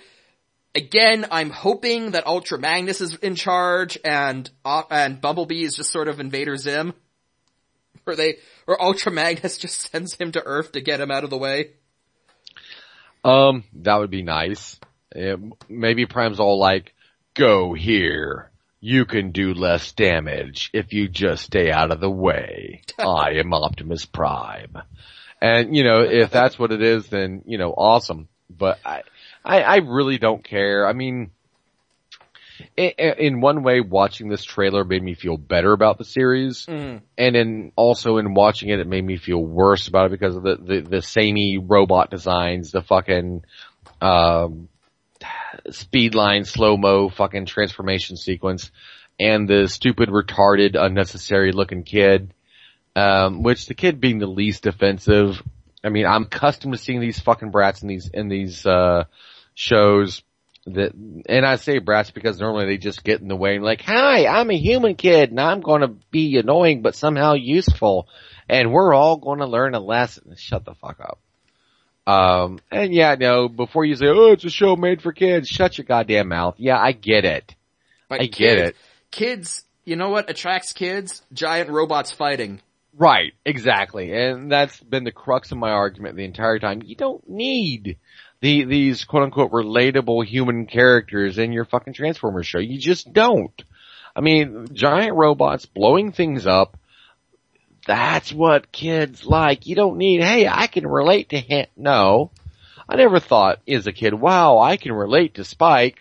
Again, I'm hoping that Ultra Magnus is in charge and, uh, and Bumblebee is just sort of Invader Zim. Or they, or Ultra Magnus just sends him to Earth to get him out of the way. Um, that would be nice. Maybe Prime's all like, go here. You can do less damage if you just stay out of the way. I am Optimus Prime. And, you know, if that's what it is, then, you know, awesome. But I, I, I really don't care. I mean, in, in one way, watching this trailer made me feel better about the series. Mm. And in also in watching it, it made me feel worse about it because of the, the, the samey robot designs, the fucking, um, speed line, slow-mo fucking transformation sequence, and the stupid, retarded, unnecessary looking kid, um, which the kid being the least offensive. I mean, I'm accustomed to seeing these fucking brats in these, in these, uh, shows that, and I say brats because normally they just get in the way and like, hi, I'm a human kid and I'm gonna be annoying but somehow useful and we're all gonna learn a lesson. Shut the fuck up. Um, and yeah, no, before you say, oh, it's a show made for kids, shut your goddamn mouth. Yeah, I get it. But I get it. Kids, you know what attracts kids? Giant robots fighting. Right, exactly. And that's been the crux of my argument the entire time. You don't need the, these quote unquote relatable human characters in your fucking Transformers show. You just don't. I mean, giant robots blowing things up, that's what kids like. You don't need, hey, I can relate to him. No. I never thought as a kid, wow, I can relate to Spike.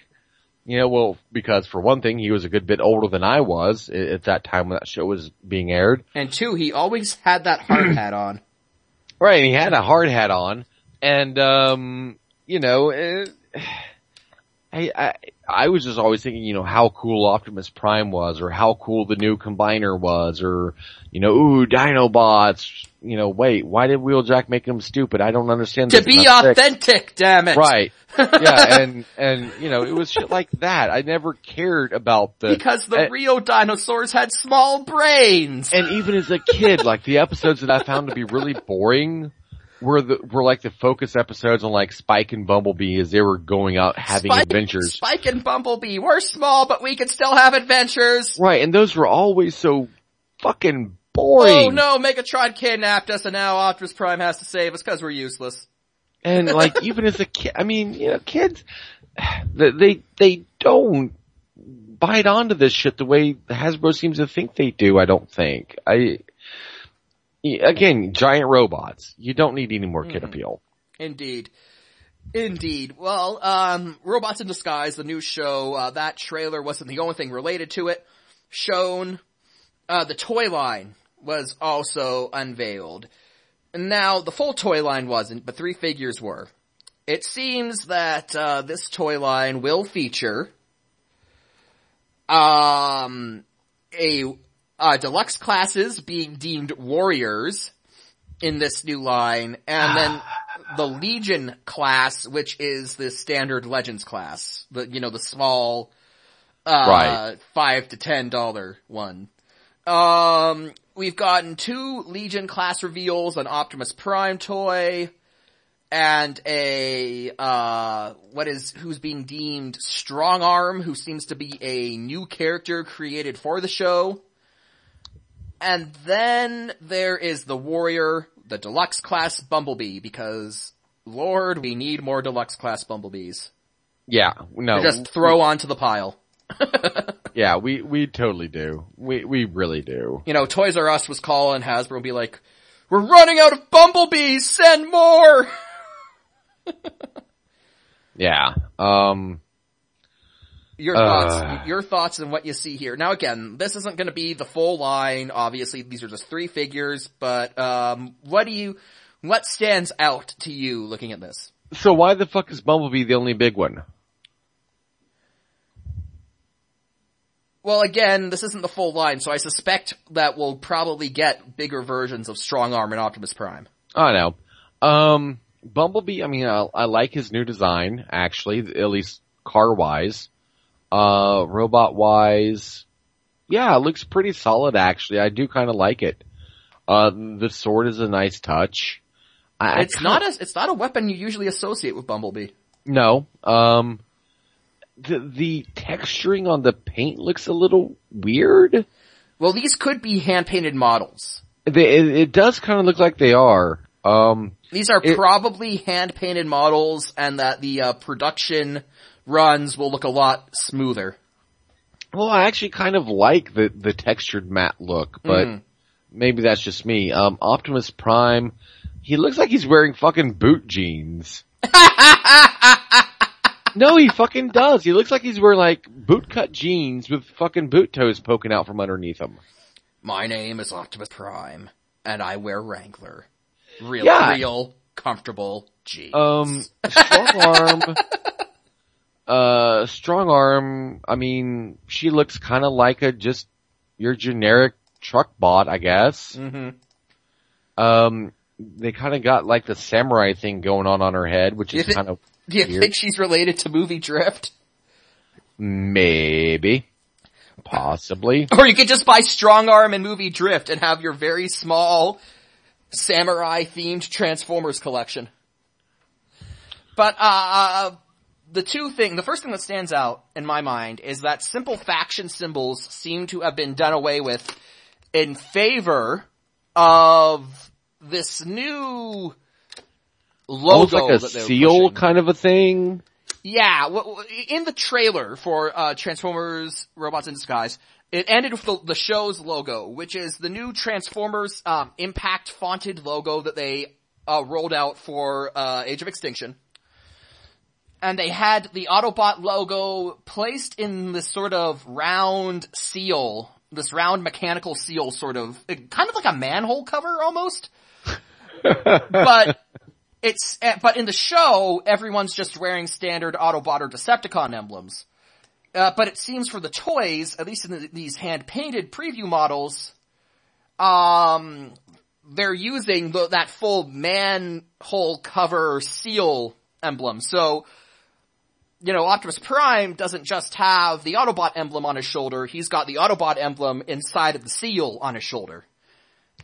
You know, well, because for one thing, he was a good bit older than I was at at that time when that show was being aired. And two, he always had that hard hat on. Right, he had a hard hat on, and um, you know, eh, I, I I was just always thinking, you know, how cool Optimus Prime was, or how cool the new Combiner was, or you know, ooh, Dinobots. You know, wait, why did Wheeljack make him stupid? I don't understand. to be I'm sick. authentic, damn it! Right. Yeah, and and you know, it was shit like that. I never cared about the Because the eh, real dinosaurs had small brains. and even as a kid, like the episodes that I found to be really boring were the were like the focus episodes on like Spike and Bumblebee as they were going out having Spike, adventures. Spike and Bumblebee, we're small, but we can still have adventures. Right, and those were always so fucking boring. Oh no, Megatron kidnapped us and now Optimus Prime has to save us because we're useless. And like, even as a kid, I mean, you know, kids, they, they, they don't bite onto this shit the way Hasbro seems to think they do, I don't think. I, again, giant robots. You don't need any more kid Mhm. appeal. Indeed. Indeed. Well, um, Robots in Disguise, the new show, uh, that trailer wasn't the only thing related to it. Shown, uh, the toy line was also unveiled. Now, the full toy line wasn't, but three figures were. It seems that, uh, this toy line will feature, um, a, uh, deluxe classes being deemed warriors in this new line, and then the Legion class, which is the standard Legends class, the, you know, the small, uh, Right. five to ten dollar one. Um, we've gotten two Legion class reveals, an Optimus Prime toy, and a, uh, what is, who's being deemed Strong Arm, who seems to be a new character created for the show. And then there is the Warrior, the deluxe class Bumblebee, because Lord, we need more deluxe class Bumblebees. Yeah, no. To just throw onto the pile. Yeah, we, we totally do. We, we really do. You know, Toys R Us was calling Hasbro and be like, we're running out of Bumblebees, send more! Yeah. Um, Your Uh. thoughts, your thoughts on what you see here. Now again, this isn't gonna be the full line, obviously these are just three figures, but, um, what do you, what stands out to you looking at this? so why the fuck is Bumblebee the only big one? Well, again, this isn't the full line, so I suspect that we'll probably get bigger versions of Strong Arm and Optimus Prime. I know. Um, Bumblebee, I mean, I, I like his new design, actually, at least car wise. Uh, robot wise, yeah, it looks pretty solid actually. I do kind of like it. Uh, the sword is a nice touch. I, I It's kinda- not a, it's not a weapon you usually associate with Bumblebee. No. Um, the, the texturing on the paint looks a little weird. Well, these could be hand-painted models. They, it, it does kind of look like they are. Um, These are It- probably hand-painted models and that the uh, production runs will look a lot smoother. well, I actually kind of like the, the textured matte look, but Mhm. maybe that's just me. Um, Optimus Prime, he looks like he's wearing fucking boot jeans. no, he fucking does. He looks like he's wearing like boot cut jeans with fucking boot toes poking out from underneath him. My name is Optimus Prime, and I wear Wrangler. Real, Yeah. real, comfortable jeans. Um, strong arm. Uh, strong arm. I mean, she looks kind of like a just your generic truck bot, I guess. hmm Um, they kind of got like the samurai thing going on on her head, which is kind of Do you Weird. think she's related to movie Drift? maybe, possibly. Or you could just buy Strong Arm and Movie Drift and have your very small samurai themed Transformers collection. But, uh, the two thing, the first thing that stands out in my mind is that simple faction symbols seem to have been done away with in favor of this new logo Almost like a seal pushing. kind of a thing. Yeah, in the trailer for uh, Transformers: Robots in Disguise, it ended with the, the show's logo, which is the new Transformers um, Impact fonted logo that they uh, rolled out for uh, Age of Extinction. And they had the Autobot logo placed in this sort of round seal, this round mechanical seal, sort of, kind of like a manhole cover almost but it's eh, but in the show everyone's just wearing standard Autobot or Decepticon emblems. Uh, but it seems for the toys, at least in the, these hand painted preview models, um, they're using the, that full manhole cover seal emblem. So, you know, Optimus Prime doesn't just have the Autobot emblem on his shoulder, he's got the Autobot emblem inside of the seal on his shoulder.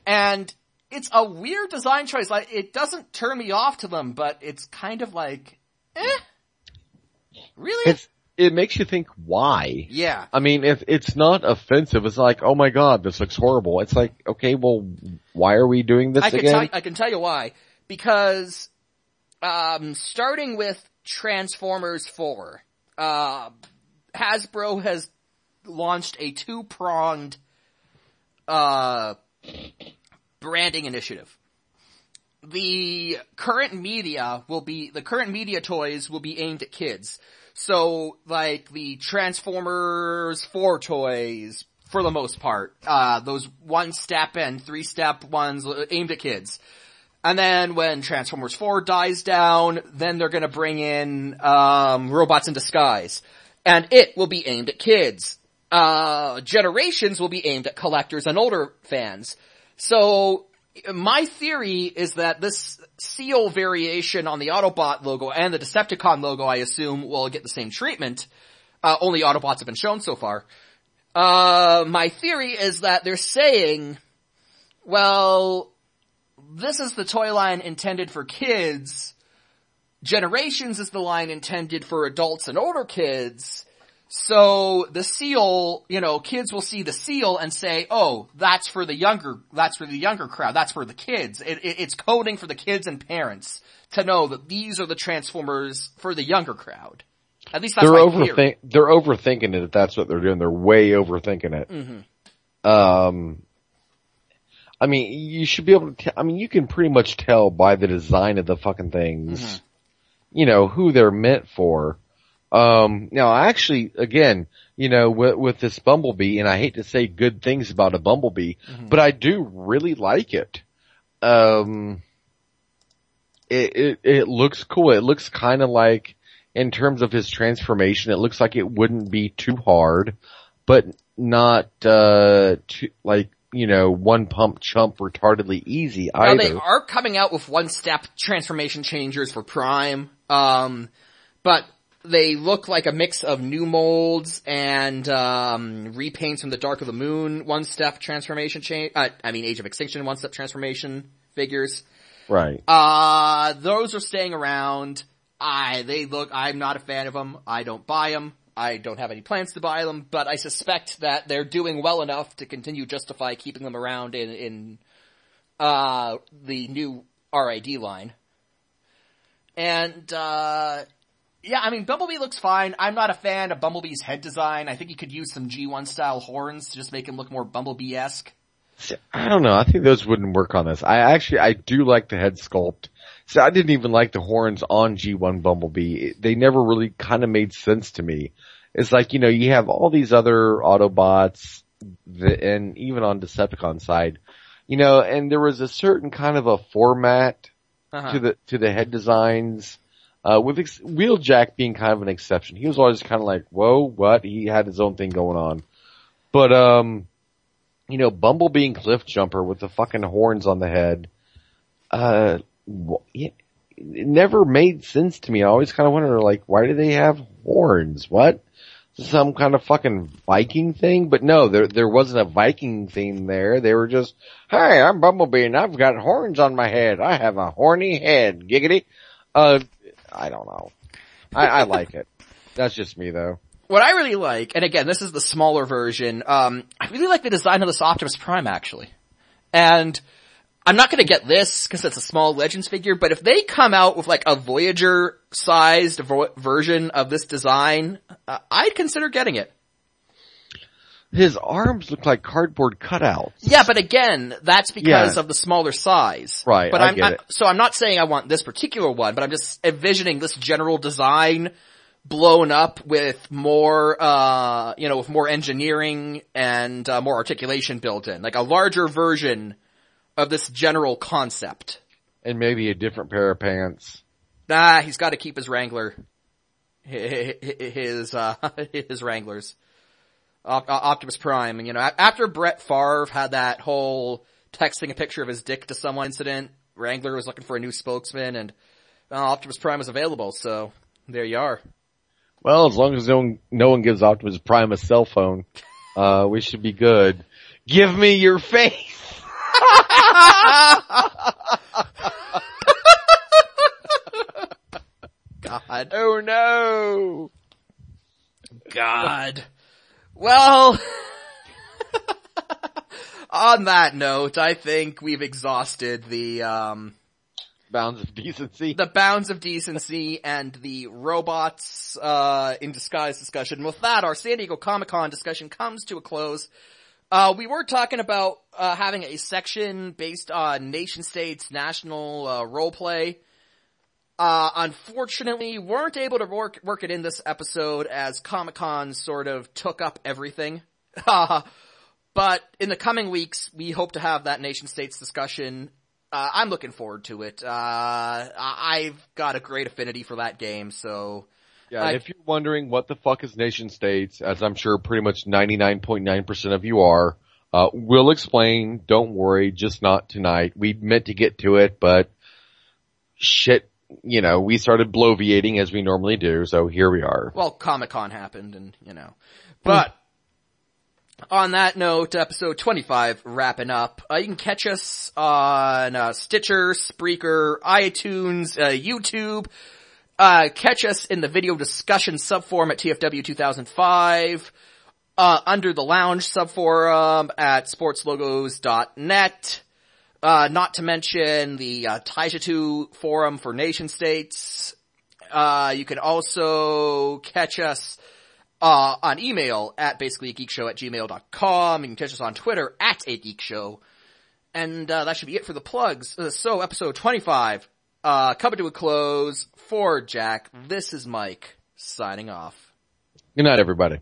And it's a weird design choice. Like, it doesn't turn me off to them, but it's kind of like, eh? Really? It's it makes you think why. Yeah. I mean, if it's not offensive, it's like, oh my god, this looks horrible. It's like, okay, well, why are we doing this I can again? tell, I can tell you why. Because, um, starting with Transformers 4, uh, Hasbro has launched a two-pronged, uh, branding initiative. The current media will be, the current media toys will be aimed at kids. So, like, the Transformers 4 toys, for the most part, uh, those one-step and three-step ones aimed at kids. And then when Transformers 4 dies down, then they're gonna bring in, um, Robots in Disguise. And it will be aimed at kids. Uh, Generations will be aimed at collectors and older fans. So, my theory is that this seal variation on the Autobot logo and the Decepticon logo, I assume, will get the same treatment. Uh, only Autobots have been shown so far. Uh, my theory is that they're saying, well, this is the toy line intended for kids. Generations is the line intended for adults and older kids. So the seal, you know, kids will see the seal and say, "Oh, that's for the younger, that's for the younger crowd, that's for the kids." It, it, it's coding for the kids and parents to know that these are the Transformers for the younger crowd. At least that's they're my theory. overthink, they're overthinking it if that's what they're doing. They're way overthinking it. Mm-hmm. Um, I mean, you should be able to. T- I mean, you can pretty much tell by the design of the fucking things, Mhm. you know, who they're meant for. Um, now, I actually, again, you know, with, with this Bumblebee, and I hate to say good things about a Bumblebee, Mhm. but I do really like it. Um, it it, it looks cool. It looks kind of like, in terms of his transformation, it looks like it wouldn't be too hard, but not uh too like you know one pump chump retardedly easy Now either. they are coming out with one step transformation changers for Prime, um, but they look like a mix of new molds and um, repaints from the Dark of the Moon one step transformation change. Uh, I mean, Age of Extinction one step transformation figures. right. Uh, those are staying around. I they look. I'm not a fan of them. I don't buy them. I don't have any plans to buy them, but I suspect that they're doing well enough to continue justify keeping them around in in uh the new RID line. And uh yeah, I mean Bumblebee looks fine. I'm not a fan of Bumblebee's head design. I think he could use some G1 style horns to just make him look more Bumblebee esque. I don't know. I think those wouldn't work on this. I actually, I do like the head sculpt. So I didn't even like the horns on G1 Bumblebee. They never really kind of made sense to me. It's like, you know, you have all these other Autobots that, and even on Decepticon side, you know, and there was a certain kind of a format Uh-huh. to the, to the head designs. Uh, with ex- Wheeljack being kind of an exception. He was always kind of like, whoa, what? He had his own thing going on. But, um, you know, Bumblebee and Cliff Jumper with the fucking horns on the head, uh, it never made sense to me. I always kind of wondered, like, why do they have horns? What? Some kind of fucking Viking thing? But no, there, there wasn't a Viking thing there. They were just, hey, I'm Bumblebee and I've got horns on my head. I have a horny head. Giggity. Uh, I don't know. I, I like it. That's just me though. what I really like, and again, this is the smaller version, um, I really like the design of this Optimus Prime actually. And I'm not gonna get this because it's a small Legends figure, but if they come out with like a Voyager sized vo- version of this design, uh, I'd consider getting it. His arms look like cardboard cutouts. Yeah, but again, that's because Yeah. of the smaller size. Right, But I am get it. so I'm not saying I want this particular one, but I'm just envisioning this general design blown up with more, uh, you know, with more engineering and uh, more articulation built in, like a larger version of this general concept. And maybe a different pair of pants. Nah, he's got to keep his Wrangler, hi- hi- his uh, his Wranglers, Op- uh, Optimus Prime, and you know, after Brett Favre had that whole texting a picture of his dick to someone incident, Wrangler was looking for a new spokesman, and uh, Optimus Prime was available. So there you are. Well, as long as no one, no one gives Optimus Prime a cell phone, uh, we should be good. Give me your face! God. Oh no! God. Well, on that note, I think we've exhausted the, um, bounds of decency. the bounds of decency and the robots, uh, in disguise discussion. With that, our San Diego Comic Con discussion comes to a close. Uh, we were talking about, uh, having a section based on nation states, national, uh, role play. Uh, unfortunately, weren't able to work, work it in this episode as Comic Con sort of took up everything. but in the coming weeks, we hope to have that nation states discussion. Uh, I'm looking forward to it. Uh, I've got a great affinity for that game, so Yeah, and if you're wondering what the fuck is nation states, as I'm sure pretty much 99.9% of you are, uh, we'll explain. Don't worry, just not tonight. We meant to get to it, but shit, you know, we started bloviating as we normally do, so here we are. well, Comic Con happened and, you know. But, on that note, episode 25 wrapping up. Uh, you can catch us on, uh, Stitcher, Spreaker, iTunes, uh, YouTube. Uh, catch us in the video discussion subforum at TFW 2005. Uh, under the lounge subforum at sportslogos.net. Uh, not to mention the, uh, Taijutsu forum for nation states. Uh, you can also catch us, uh, on email at basically a geek at gmail.com. You can catch us on Twitter at a geek show. And, uh, that should be it for the plugs. Uh, so episode 25, uh, coming to a close for Jack. This is Mike signing off. Good night, everybody.